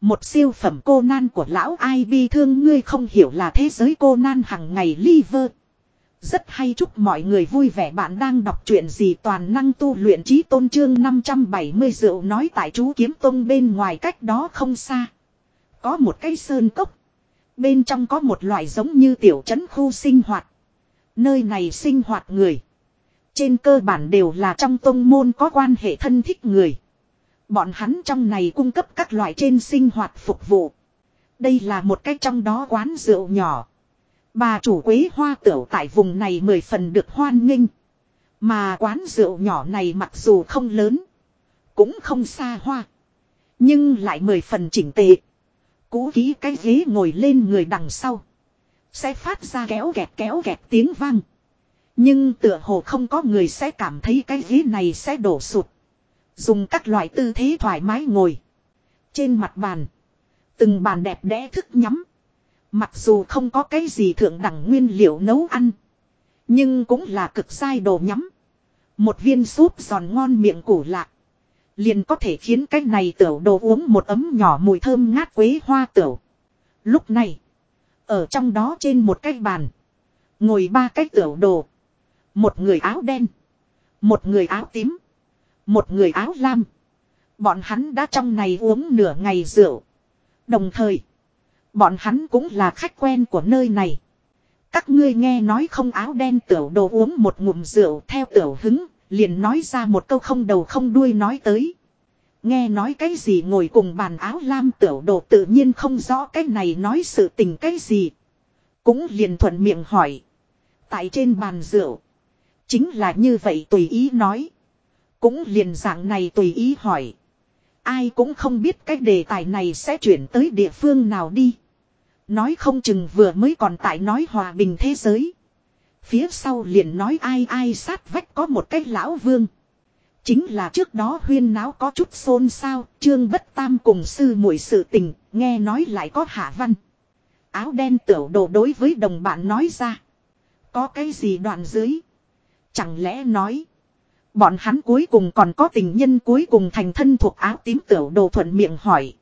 Speaker 1: Một siêu phẩm cô nan của lão ai bi thương ngươi không hiểu là thế giới cô nan hằng ngày liver. Rất hay chúc mọi người vui vẻ bạn đang đọc truyện gì toàn năng tu luyện trí tôn trương 570 rượu nói tại chú kiếm tông bên ngoài cách đó không xa. Có một cây sơn cốc. Bên trong có một loại giống như tiểu trấn khu sinh hoạt. Nơi này sinh hoạt người. Trên cơ bản đều là trong tông môn có quan hệ thân thích người. Bọn hắn trong này cung cấp các loại trên sinh hoạt phục vụ. Đây là một cái trong đó quán rượu nhỏ. Bà chủ quế hoa tửu tại vùng này mười phần được hoan nghênh. Mà quán rượu nhỏ này mặc dù không lớn. Cũng không xa hoa. Nhưng lại mười phần chỉnh tệ. Cú ký cái ghế ngồi lên người đằng sau. Sẽ phát ra kéo kẹt kéo kẹt tiếng vang. Nhưng tựa hồ không có người sẽ cảm thấy cái ghế này sẽ đổ sụt. Dùng các loại tư thế thoải mái ngồi. Trên mặt bàn. Từng bàn đẹp đẽ thức nhắm. Mặc dù không có cái gì thượng đẳng nguyên liệu nấu ăn. Nhưng cũng là cực sai đồ nhắm. Một viên súp giòn ngon miệng củ lạc. Liền có thể khiến cái này tiểu đồ uống một ấm nhỏ mùi thơm ngát quế hoa tiểu. Lúc này. Ở trong đó trên một cái bàn. Ngồi ba cái tiểu đồ. Một người áo đen. Một người áo tím. Một người áo lam. Bọn hắn đã trong này uống nửa ngày rượu. Đồng thời. Bọn hắn cũng là khách quen của nơi này. Các ngươi nghe nói không áo đen tiểu đồ uống một ngụm rượu theo tiểu hứng, liền nói ra một câu không đầu không đuôi nói tới. Nghe nói cái gì ngồi cùng bàn áo lam tiểu đồ tự nhiên không rõ cái này nói sự tình cái gì. Cũng liền thuận miệng hỏi. Tại trên bàn rượu. Chính là như vậy tùy ý nói. Cũng liền dạng này tùy ý hỏi. Ai cũng không biết cái đề tài này sẽ chuyển tới địa phương nào đi. Nói không chừng vừa mới còn tại nói hòa bình thế giới. Phía sau liền nói ai ai sát vách có một cái lão vương. Chính là trước đó huyên náo có chút xôn xao, trương bất tam cùng sư muội sự tình, nghe nói lại có hạ văn. Áo đen tiểu đồ đối với đồng bạn nói ra. Có cái gì đoạn dưới? Chẳng lẽ nói. Bọn hắn cuối cùng còn có tình nhân cuối cùng thành thân thuộc áo tím tiểu đồ thuận miệng hỏi.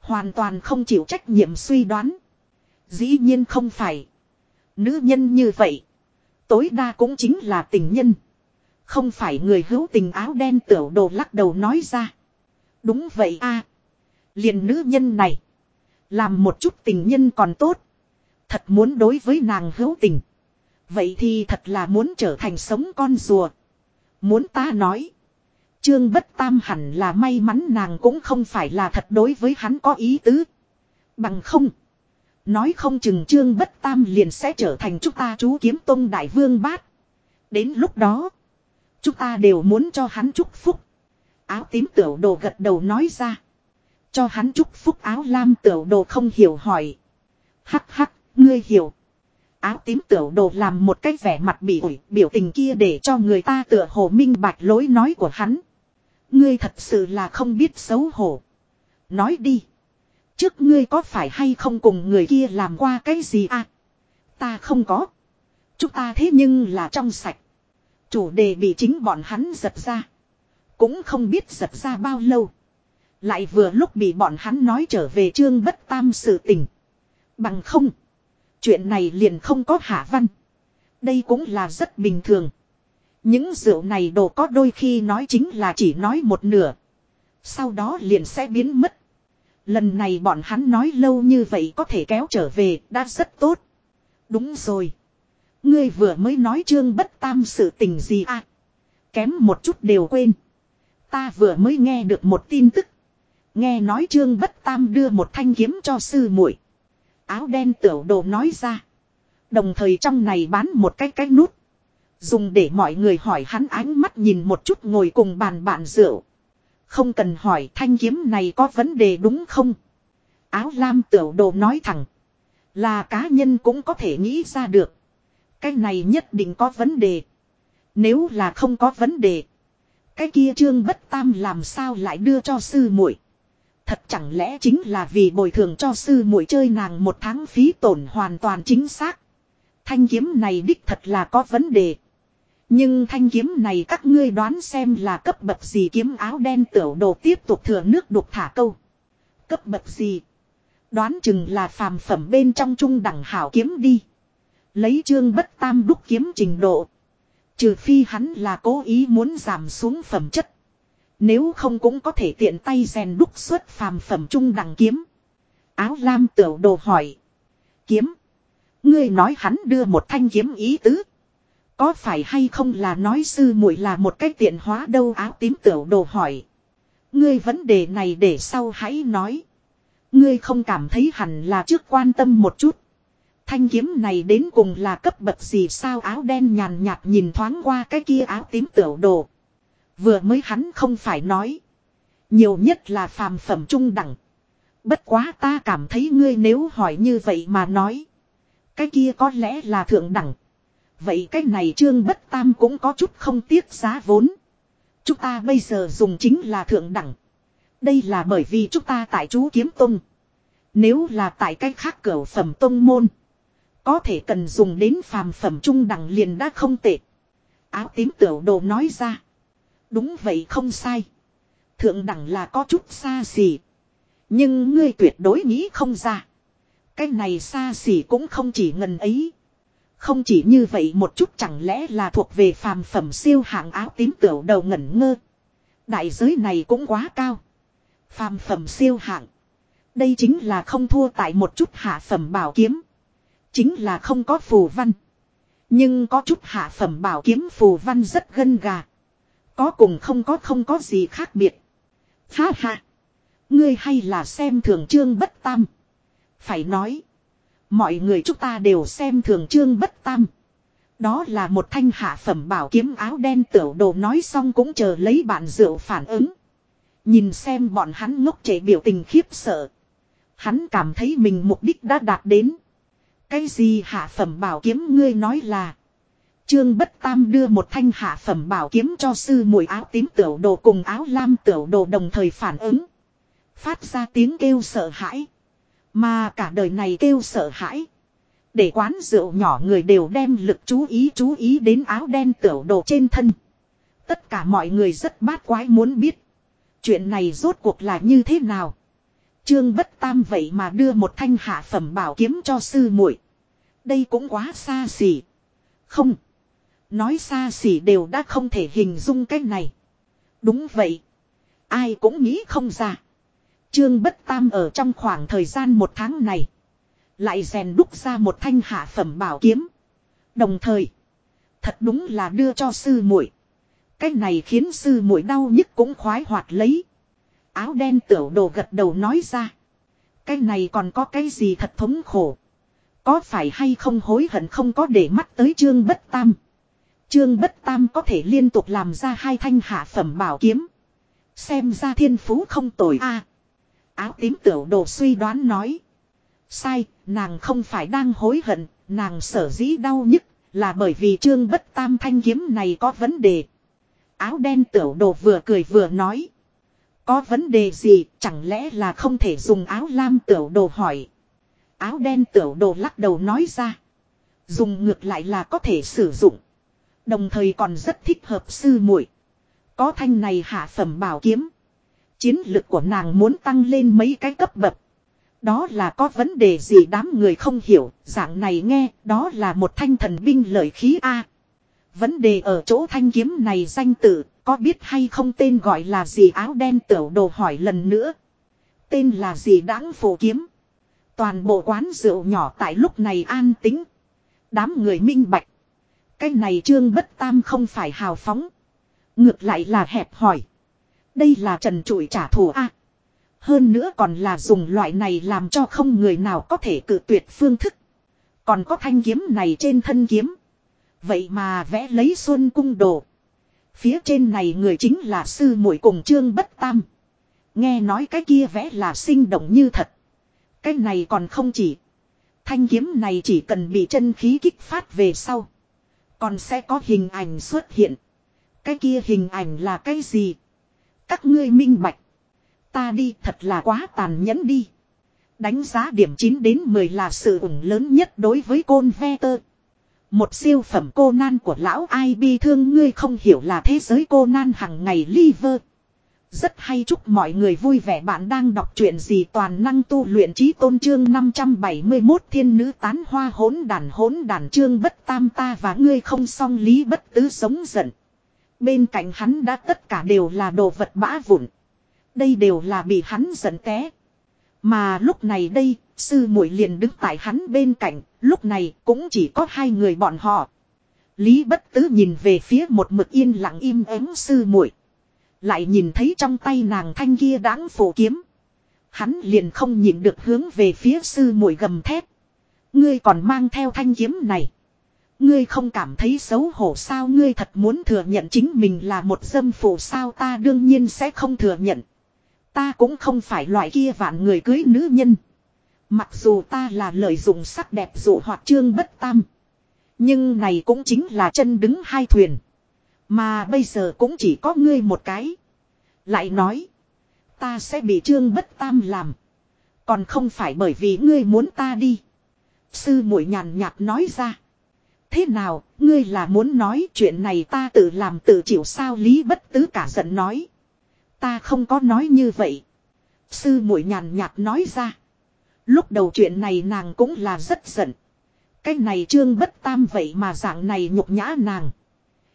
Speaker 1: Hoàn toàn không chịu trách nhiệm suy đoán. Dĩ nhiên không phải. Nữ nhân như vậy. Tối đa cũng chính là tình nhân. Không phải người hữu tình áo đen tiểu đồ lắc đầu nói ra. Đúng vậy a Liền nữ nhân này. Làm một chút tình nhân còn tốt. Thật muốn đối với nàng hữu tình. Vậy thì thật là muốn trở thành sống con rùa. Muốn ta nói. Trương bất tam hẳn là may mắn nàng cũng không phải là thật đối với hắn có ý tứ. Bằng không. Nói không chừng trương bất tam liền sẽ trở thành chúng ta chú kiếm tông đại vương bát. Đến lúc đó. Chúng ta đều muốn cho hắn chúc phúc. Áo tím tiểu đồ gật đầu nói ra. cho hắn chúc phúc áo lam tiểu đồ không hiểu hỏi. Hắc hắc, ngươi hiểu. Áo tím tiểu đồ làm một cái vẻ mặt bị ủi, biểu tình kia để cho người ta tựa hồ minh bạch lối nói của hắn. Ngươi thật sự là không biết xấu hổ. Nói đi. Trước ngươi có phải hay không cùng người kia làm qua cái gì à? Ta không có. Chúng ta thế nhưng là trong sạch. Chủ đề bị chính bọn hắn giật ra. Cũng không biết giật ra bao lâu. Lại vừa lúc bị bọn hắn nói trở về trương bất tam sự tình. Bằng không. Chuyện này liền không có hạ văn. Đây cũng là rất bình thường. Những rượu này đồ có đôi khi nói chính là chỉ nói một nửa. Sau đó liền sẽ biến mất. Lần này bọn hắn nói lâu như vậy có thể kéo trở về, đã rất tốt. Đúng rồi. Ngươi vừa mới nói trương bất tam sự tình gì à. Kém một chút đều quên. Ta vừa mới nghe được một tin tức. Nghe nói trương bất tam đưa một thanh kiếm cho sư muội Áo đen tiểu đồ nói ra. Đồng thời trong này bán một cái cái nút. Dùng để mọi người hỏi hắn ánh mắt nhìn một chút ngồi cùng bàn bạn rượu. Không cần hỏi thanh kiếm này có vấn đề đúng không? Áo lam tiểu đồ nói thẳng. Là cá nhân cũng có thể nghĩ ra được. Cái này nhất định có vấn đề. Nếu là không có vấn đề. Cái kia trương bất tam làm sao lại đưa cho sư muội Thật chẳng lẽ chính là vì bồi thường cho sư muội chơi nàng một tháng phí tổn hoàn toàn chính xác. Thanh kiếm này đích thật là có vấn đề. Nhưng thanh kiếm này các ngươi đoán xem là cấp bậc gì kiếm áo đen tiểu đồ tiếp tục thừa nước đục thả câu. Cấp bậc gì? Đoán chừng là phàm phẩm bên trong trung đẳng hảo kiếm đi. Lấy chương bất tam đúc kiếm trình độ. Trừ phi hắn là cố ý muốn giảm xuống phẩm chất. Nếu không cũng có thể tiện tay rèn đúc xuất phàm phẩm trung đẳng kiếm. Áo lam tiểu đồ hỏi. Kiếm. Ngươi nói hắn đưa một thanh kiếm ý tứ. Có phải hay không là nói sư muội là một cách tiện hóa đâu áo tím tiểu đồ hỏi. Ngươi vấn đề này để sau hãy nói. Ngươi không cảm thấy hẳn là trước quan tâm một chút. Thanh kiếm này đến cùng là cấp bậc gì sao áo đen nhàn nhạt nhìn thoáng qua cái kia áo tím tiểu đồ. Vừa mới hắn không phải nói. Nhiều nhất là phàm phẩm trung đẳng. Bất quá ta cảm thấy ngươi nếu hỏi như vậy mà nói. Cái kia có lẽ là thượng đẳng. Vậy cái này trương bất tam cũng có chút không tiếc giá vốn. Chúng ta bây giờ dùng chính là thượng đẳng. Đây là bởi vì chúng ta tại chú kiếm tông. Nếu là tại cách khác cửa phẩm tông môn. Có thể cần dùng đến phàm phẩm trung đẳng liền đã không tệ. Áo tím tiểu đồ nói ra. Đúng vậy không sai. Thượng đẳng là có chút xa xỉ. Nhưng ngươi tuyệt đối nghĩ không ra. Cái này xa xỉ cũng không chỉ ngần ấy. Không chỉ như vậy một chút chẳng lẽ là thuộc về phàm phẩm siêu hạng áo tím tiểu đầu ngẩn ngơ. Đại giới này cũng quá cao. Phàm phẩm siêu hạng. Đây chính là không thua tại một chút hạ phẩm bảo kiếm. Chính là không có phù văn. Nhưng có chút hạ phẩm bảo kiếm phù văn rất gân gà. Có cùng không có không có gì khác biệt. Ha ha. Ngươi hay là xem thường trương bất tam. Phải nói. Mọi người chúng ta đều xem thường trương bất tam. Đó là một thanh hạ phẩm bảo kiếm áo đen tiểu đồ nói xong cũng chờ lấy bạn rượu phản ứng. Nhìn xem bọn hắn ngốc trẻ biểu tình khiếp sợ. Hắn cảm thấy mình mục đích đã đạt đến. Cái gì hạ phẩm bảo kiếm ngươi nói là. Trương Bất Tam đưa một thanh hạ phẩm bảo kiếm cho sư mùi áo tím tiểu đồ cùng áo lam tiểu đồ đồng thời phản ứng. Phát ra tiếng kêu sợ hãi. Mà cả đời này kêu sợ hãi. Để quán rượu nhỏ người đều đem lực chú ý chú ý đến áo đen tiểu đồ trên thân. Tất cả mọi người rất bát quái muốn biết. Chuyện này rốt cuộc là như thế nào? Trương bất tam vậy mà đưa một thanh hạ phẩm bảo kiếm cho sư muội Đây cũng quá xa xỉ. Không. Nói xa xỉ đều đã không thể hình dung cái này. Đúng vậy. Ai cũng nghĩ không ra. Trương Bất Tam ở trong khoảng thời gian một tháng này. Lại rèn đúc ra một thanh hạ phẩm bảo kiếm. Đồng thời. Thật đúng là đưa cho sư muội. Cái này khiến sư muội đau nhức cũng khoái hoạt lấy. Áo đen tiểu đồ gật đầu nói ra. Cái này còn có cái gì thật thống khổ. Có phải hay không hối hận không có để mắt tới trương bất tam. Trương bất tam có thể liên tục làm ra hai thanh hạ phẩm bảo kiếm. Xem ra thiên phú không tồi a Áo tím tiểu đồ suy đoán nói. Sai, nàng không phải đang hối hận, nàng sở dĩ đau nhức, là bởi vì trương bất tam thanh kiếm này có vấn đề. Áo đen tiểu đồ vừa cười vừa nói. Có vấn đề gì, chẳng lẽ là không thể dùng áo lam tiểu đồ hỏi. Áo đen tiểu đồ lắc đầu nói ra. Dùng ngược lại là có thể sử dụng. Đồng thời còn rất thích hợp sư muội. Có thanh này hạ phẩm bảo kiếm. Chiến lực của nàng muốn tăng lên mấy cái cấp bậc. Đó là có vấn đề gì đám người không hiểu, dạng này nghe, đó là một thanh thần binh lợi khí A. Vấn đề ở chỗ thanh kiếm này danh tự, có biết hay không tên gọi là gì áo đen tiểu đồ hỏi lần nữa. Tên là gì đáng phổ kiếm. Toàn bộ quán rượu nhỏ tại lúc này an tính. Đám người minh bạch. Cái này trương bất tam không phải hào phóng. Ngược lại là hẹp hỏi. Đây là trần trụi trả thù A. Hơn nữa còn là dùng loại này làm cho không người nào có thể cự tuyệt phương thức. Còn có thanh kiếm này trên thân kiếm. Vậy mà vẽ lấy xuân cung đồ. Phía trên này người chính là sư muội cùng trương bất tam. Nghe nói cái kia vẽ là sinh động như thật. Cái này còn không chỉ. Thanh kiếm này chỉ cần bị chân khí kích phát về sau. Còn sẽ có hình ảnh xuất hiện. Cái kia hình ảnh là cái gì? Các ngươi minh bạch. Ta đi thật là quá tàn nhẫn đi. Đánh giá điểm 9 đến 10 là sự ủng lớn nhất đối với côn ve tơ. Một siêu phẩm cô nan của lão ai bi thương ngươi không hiểu là thế giới cô nan hằng ngày liver. Rất hay chúc mọi người vui vẻ bạn đang đọc truyện gì toàn năng tu luyện trí tôn trương 571 thiên nữ tán hoa hỗn đàn hỗn đàn trương bất tam ta và ngươi không song lý bất tứ sống giận. Bên cạnh hắn đã tất cả đều là đồ vật bã vụn. Đây đều là bị hắn giận té. Mà lúc này đây, sư muội liền đứng tại hắn bên cạnh, lúc này cũng chỉ có hai người bọn họ. Lý bất tứ nhìn về phía một mực yên lặng im ắng sư muội Lại nhìn thấy trong tay nàng thanh kia đáng phổ kiếm. Hắn liền không nhìn được hướng về phía sư muội gầm thét. Ngươi còn mang theo thanh kiếm này. Ngươi không cảm thấy xấu hổ sao ngươi thật muốn thừa nhận chính mình là một dâm phụ sao ta đương nhiên sẽ không thừa nhận. Ta cũng không phải loại kia vạn người cưới nữ nhân. Mặc dù ta là lợi dụng sắc đẹp dụ hoạt trương bất tam. Nhưng này cũng chính là chân đứng hai thuyền. Mà bây giờ cũng chỉ có ngươi một cái. Lại nói. Ta sẽ bị trương bất tam làm. Còn không phải bởi vì ngươi muốn ta đi. Sư muội nhàn nhạt nói ra. Thế nào, ngươi là muốn nói chuyện này ta tự làm tự chịu sao lý bất tứ cả giận nói. Ta không có nói như vậy. Sư muội nhàn nhạt nói ra. Lúc đầu chuyện này nàng cũng là rất giận. Cái này trương bất tam vậy mà dạng này nhục nhã nàng.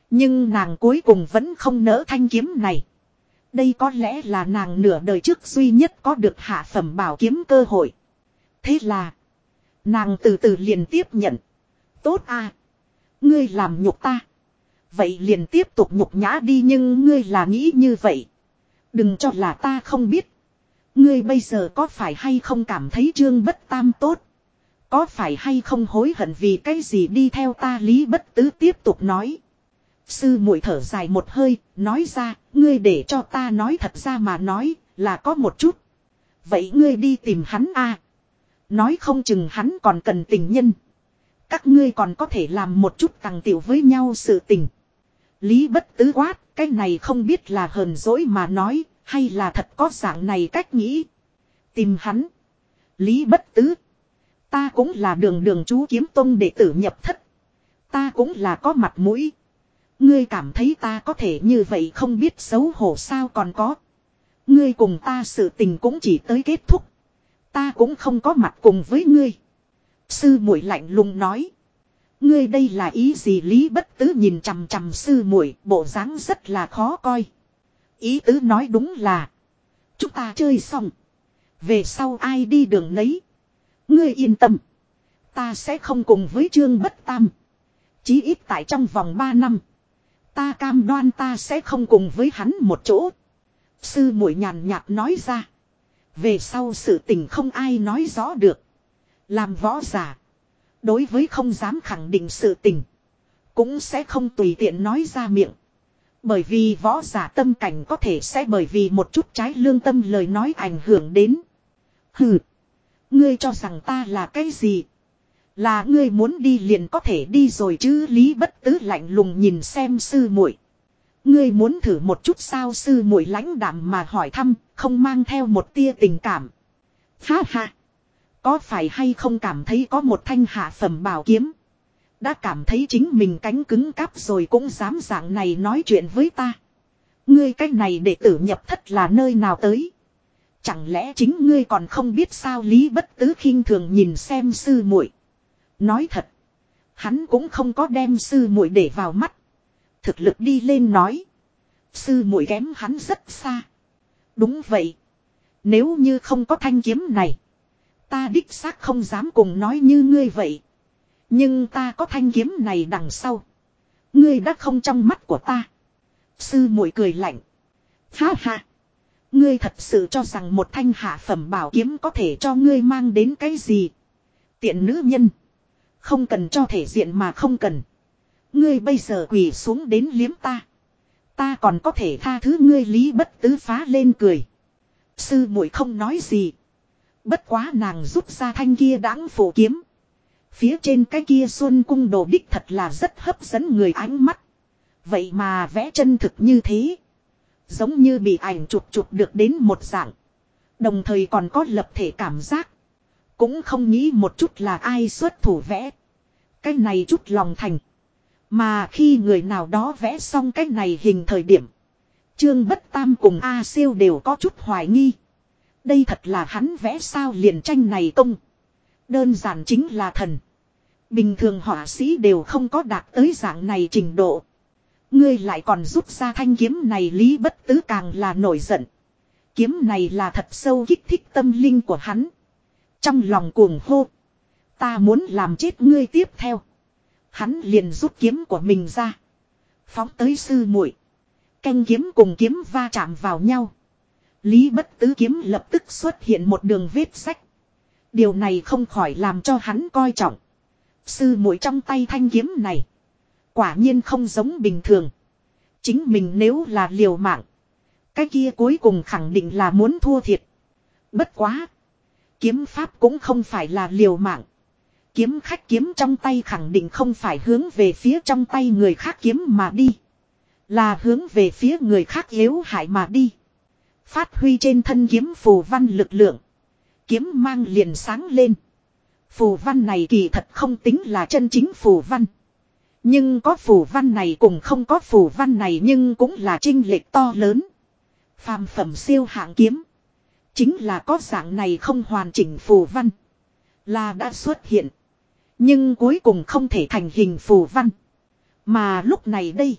Speaker 1: Nhưng nàng cuối cùng vẫn không nỡ thanh kiếm này. Đây có lẽ là nàng nửa đời trước duy nhất có được hạ phẩm bảo kiếm cơ hội. Thế là. Nàng từ từ liền tiếp nhận. Tốt à. Ngươi làm nhục ta. Vậy liền tiếp tục nhục nhã đi nhưng ngươi là nghĩ như vậy. Đừng cho là ta không biết. Ngươi bây giờ có phải hay không cảm thấy trương bất tam tốt? Có phải hay không hối hận vì cái gì đi theo ta lý bất tứ tiếp tục nói. Sư muội thở dài một hơi, nói ra, ngươi để cho ta nói thật ra mà nói, là có một chút. Vậy ngươi đi tìm hắn a Nói không chừng hắn còn cần tình nhân. Các ngươi còn có thể làm một chút tăng tiểu với nhau sự tình. Lý bất tứ quát, cái này không biết là hờn dỗi mà nói, hay là thật có dạng này cách nghĩ. Tìm hắn. Lý bất tứ. Ta cũng là đường đường chú kiếm tông đệ tử nhập thất. Ta cũng là có mặt mũi. Ngươi cảm thấy ta có thể như vậy không biết xấu hổ sao còn có. Ngươi cùng ta sự tình cũng chỉ tới kết thúc. Ta cũng không có mặt cùng với ngươi. Sư muội lạnh lùng nói. Ngươi đây là ý gì lý bất tứ nhìn chằm chằm sư muội, bộ dáng rất là khó coi. Ý tứ nói đúng là. Chúng ta chơi xong. Về sau ai đi đường lấy. Ngươi yên tâm. Ta sẽ không cùng với trương bất tam. Chí ít tại trong vòng 3 năm. Ta cam đoan ta sẽ không cùng với hắn một chỗ. Sư muội nhàn nhạt nói ra. Về sau sự tình không ai nói rõ được. Làm võ giả. Đối với không dám khẳng định sự tình. Cũng sẽ không tùy tiện nói ra miệng. Bởi vì võ giả tâm cảnh có thể sẽ bởi vì một chút trái lương tâm lời nói ảnh hưởng đến. Hừ. Ngươi cho rằng ta là cái gì? Là ngươi muốn đi liền có thể đi rồi chứ Lý bất tứ lạnh lùng nhìn xem sư muội Ngươi muốn thử một chút sao sư muội lãnh đạm mà hỏi thăm, không mang theo một tia tình cảm. Ha ha! Có phải hay không cảm thấy có một thanh hạ phẩm bảo kiếm? Đã cảm thấy chính mình cánh cứng cáp rồi cũng dám dạng này nói chuyện với ta. Ngươi cách này để tử nhập thất là nơi nào tới? Chẳng lẽ chính ngươi còn không biết sao Lý Bất Tứ khinh thường nhìn xem sư muội. Nói thật, hắn cũng không có đem sư muội để vào mắt. Thực lực đi lên nói, sư muội kém hắn rất xa. Đúng vậy, nếu như không có thanh kiếm này, ta đích xác không dám cùng nói như ngươi vậy. Nhưng ta có thanh kiếm này đằng sau, ngươi đã không trong mắt của ta. Sư muội cười lạnh. Ha ha. Ngươi thật sự cho rằng một thanh hạ phẩm bảo kiếm có thể cho ngươi mang đến cái gì? Tiện nữ nhân. Không cần cho thể diện mà không cần. Ngươi bây giờ quỳ xuống đến liếm ta. Ta còn có thể tha thứ ngươi lý bất tứ phá lên cười. Sư muội không nói gì. Bất quá nàng rút ra thanh kia đáng phổ kiếm. Phía trên cái kia xuân cung đồ đích thật là rất hấp dẫn người ánh mắt. Vậy mà vẽ chân thực như thế. Giống như bị ảnh chụp chụp được đến một dạng. Đồng thời còn có lập thể cảm giác. Cũng không nghĩ một chút là ai xuất thủ vẽ. Cái này chút lòng thành. Mà khi người nào đó vẽ xong cái này hình thời điểm. Trương Bất Tam cùng A Siêu đều có chút hoài nghi. Đây thật là hắn vẽ sao liền tranh này công. Đơn giản chính là thần. Bình thường họa sĩ đều không có đạt tới dạng này trình độ. Ngươi lại còn rút ra thanh kiếm này lý bất tứ càng là nổi giận. Kiếm này là thật sâu kích thích tâm linh của hắn. Trong lòng cuồng hô. Ta muốn làm chết ngươi tiếp theo. Hắn liền rút kiếm của mình ra. Phóng tới sư muội Canh kiếm cùng kiếm va chạm vào nhau. Lý bất tứ kiếm lập tức xuất hiện một đường vết sách. Điều này không khỏi làm cho hắn coi trọng. Sư muội trong tay thanh kiếm này. Quả nhiên không giống bình thường. Chính mình nếu là liều mạng. Cái kia cuối cùng khẳng định là muốn thua thiệt. Bất quá. Kiếm pháp cũng không phải là liều mạng. Kiếm khách kiếm trong tay khẳng định không phải hướng về phía trong tay người khác kiếm mà đi. Là hướng về phía người khác yếu hại mà đi. Phát huy trên thân kiếm phù văn lực lượng. Kiếm mang liền sáng lên. Phù văn này kỳ thật không tính là chân chính phù văn. Nhưng có phù văn này cùng không có phù văn này nhưng cũng là trinh lệch to lớn. Phàm phẩm siêu hạng kiếm. Chính là có dạng này không hoàn chỉnh phù văn. Là đã xuất hiện. Nhưng cuối cùng không thể thành hình phù văn. Mà lúc này đây.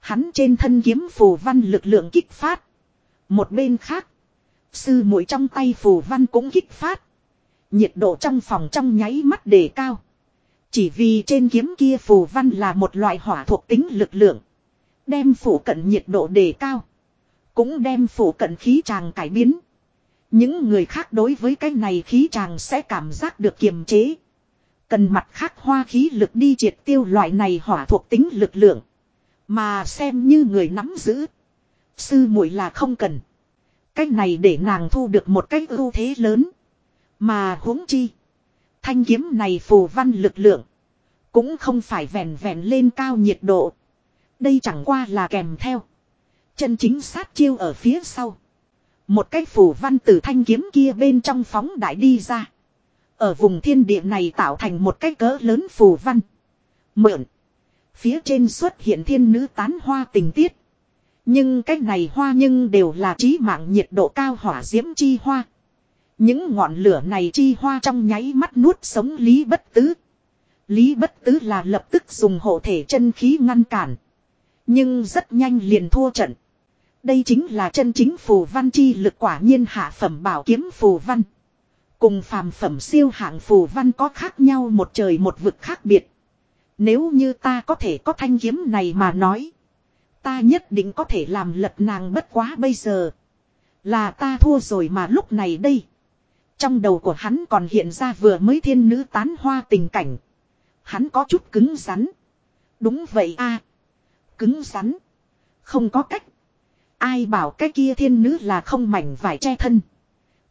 Speaker 1: Hắn trên thân kiếm phù văn lực lượng kích phát. Một bên khác. Sư mũi trong tay phù văn cũng kích phát. Nhiệt độ trong phòng trong nháy mắt đề cao. Chỉ vì trên kiếm kia phù văn là một loại hỏa thuộc tính lực lượng. Đem phủ cận nhiệt độ đề cao. Cũng đem phủ cận khí tràng cải biến. Những người khác đối với cái này khí tràng sẽ cảm giác được kiềm chế. Cần mặt khác hoa khí lực đi triệt tiêu loại này hỏa thuộc tính lực lượng. Mà xem như người nắm giữ. Sư muội là không cần. cách này để nàng thu được một cái ưu thế lớn. Mà huống chi. Thanh kiếm này phù văn lực lượng. Cũng không phải vẹn vẹn lên cao nhiệt độ. Đây chẳng qua là kèm theo. Chân chính sát chiêu ở phía sau. Một cái phù văn từ thanh kiếm kia bên trong phóng đại đi ra. Ở vùng thiên địa này tạo thành một cái cỡ lớn phù văn. Mượn. Phía trên xuất hiện thiên nữ tán hoa tình tiết. Nhưng cái này hoa nhưng đều là trí mạng nhiệt độ cao hỏa diễm chi hoa. Những ngọn lửa này chi hoa trong nháy mắt nuốt sống Lý Bất Tứ. Lý Bất Tứ là lập tức dùng hộ thể chân khí ngăn cản. Nhưng rất nhanh liền thua trận. Đây chính là chân chính phù văn chi lực quả nhiên hạ phẩm bảo kiếm phù văn. Cùng phàm phẩm siêu hạng phù văn có khác nhau một trời một vực khác biệt. Nếu như ta có thể có thanh kiếm này mà nói. Ta nhất định có thể làm lật nàng bất quá bây giờ. Là ta thua rồi mà lúc này đây. Trong đầu của hắn còn hiện ra vừa mới thiên nữ tán hoa tình cảnh. Hắn có chút cứng rắn. Đúng vậy a Cứng rắn. Không có cách. Ai bảo cái kia thiên nữ là không mảnh vải che thân.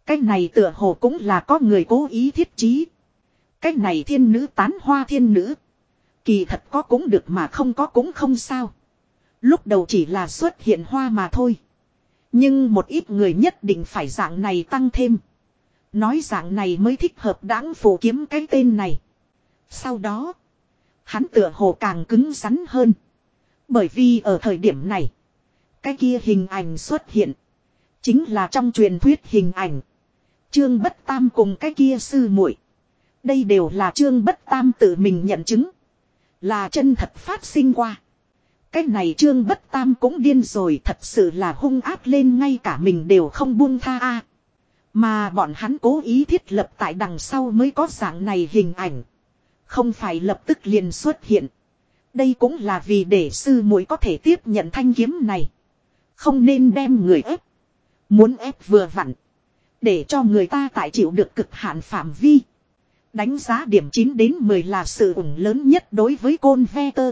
Speaker 1: Cái này tựa hồ cũng là có người cố ý thiết trí. Cái này thiên nữ tán hoa thiên nữ. Kỳ thật có cũng được mà không có cũng không sao. Lúc đầu chỉ là xuất hiện hoa mà thôi. Nhưng một ít người nhất định phải dạng này tăng thêm. Nói dạng này mới thích hợp đáng phổ kiếm cái tên này. Sau đó, hắn tựa hồ càng cứng rắn hơn. Bởi vì ở thời điểm này, cái kia hình ảnh xuất hiện. Chính là trong truyền thuyết hình ảnh. Trương Bất Tam cùng cái kia sư muội Đây đều là Trương Bất Tam tự mình nhận chứng. Là chân thật phát sinh qua. Cái này Trương Bất Tam cũng điên rồi, thật sự là hung áp lên ngay cả mình đều không buông tha a Mà bọn hắn cố ý thiết lập tại đằng sau mới có dạng này hình ảnh. Không phải lập tức liền xuất hiện. Đây cũng là vì để sư muội có thể tiếp nhận thanh kiếm này. Không nên đem người ép. Muốn ép vừa vặn. Để cho người ta tại chịu được cực hạn phạm vi. Đánh giá điểm 9 đến 10 là sự ủng lớn nhất đối với côn ve tơ.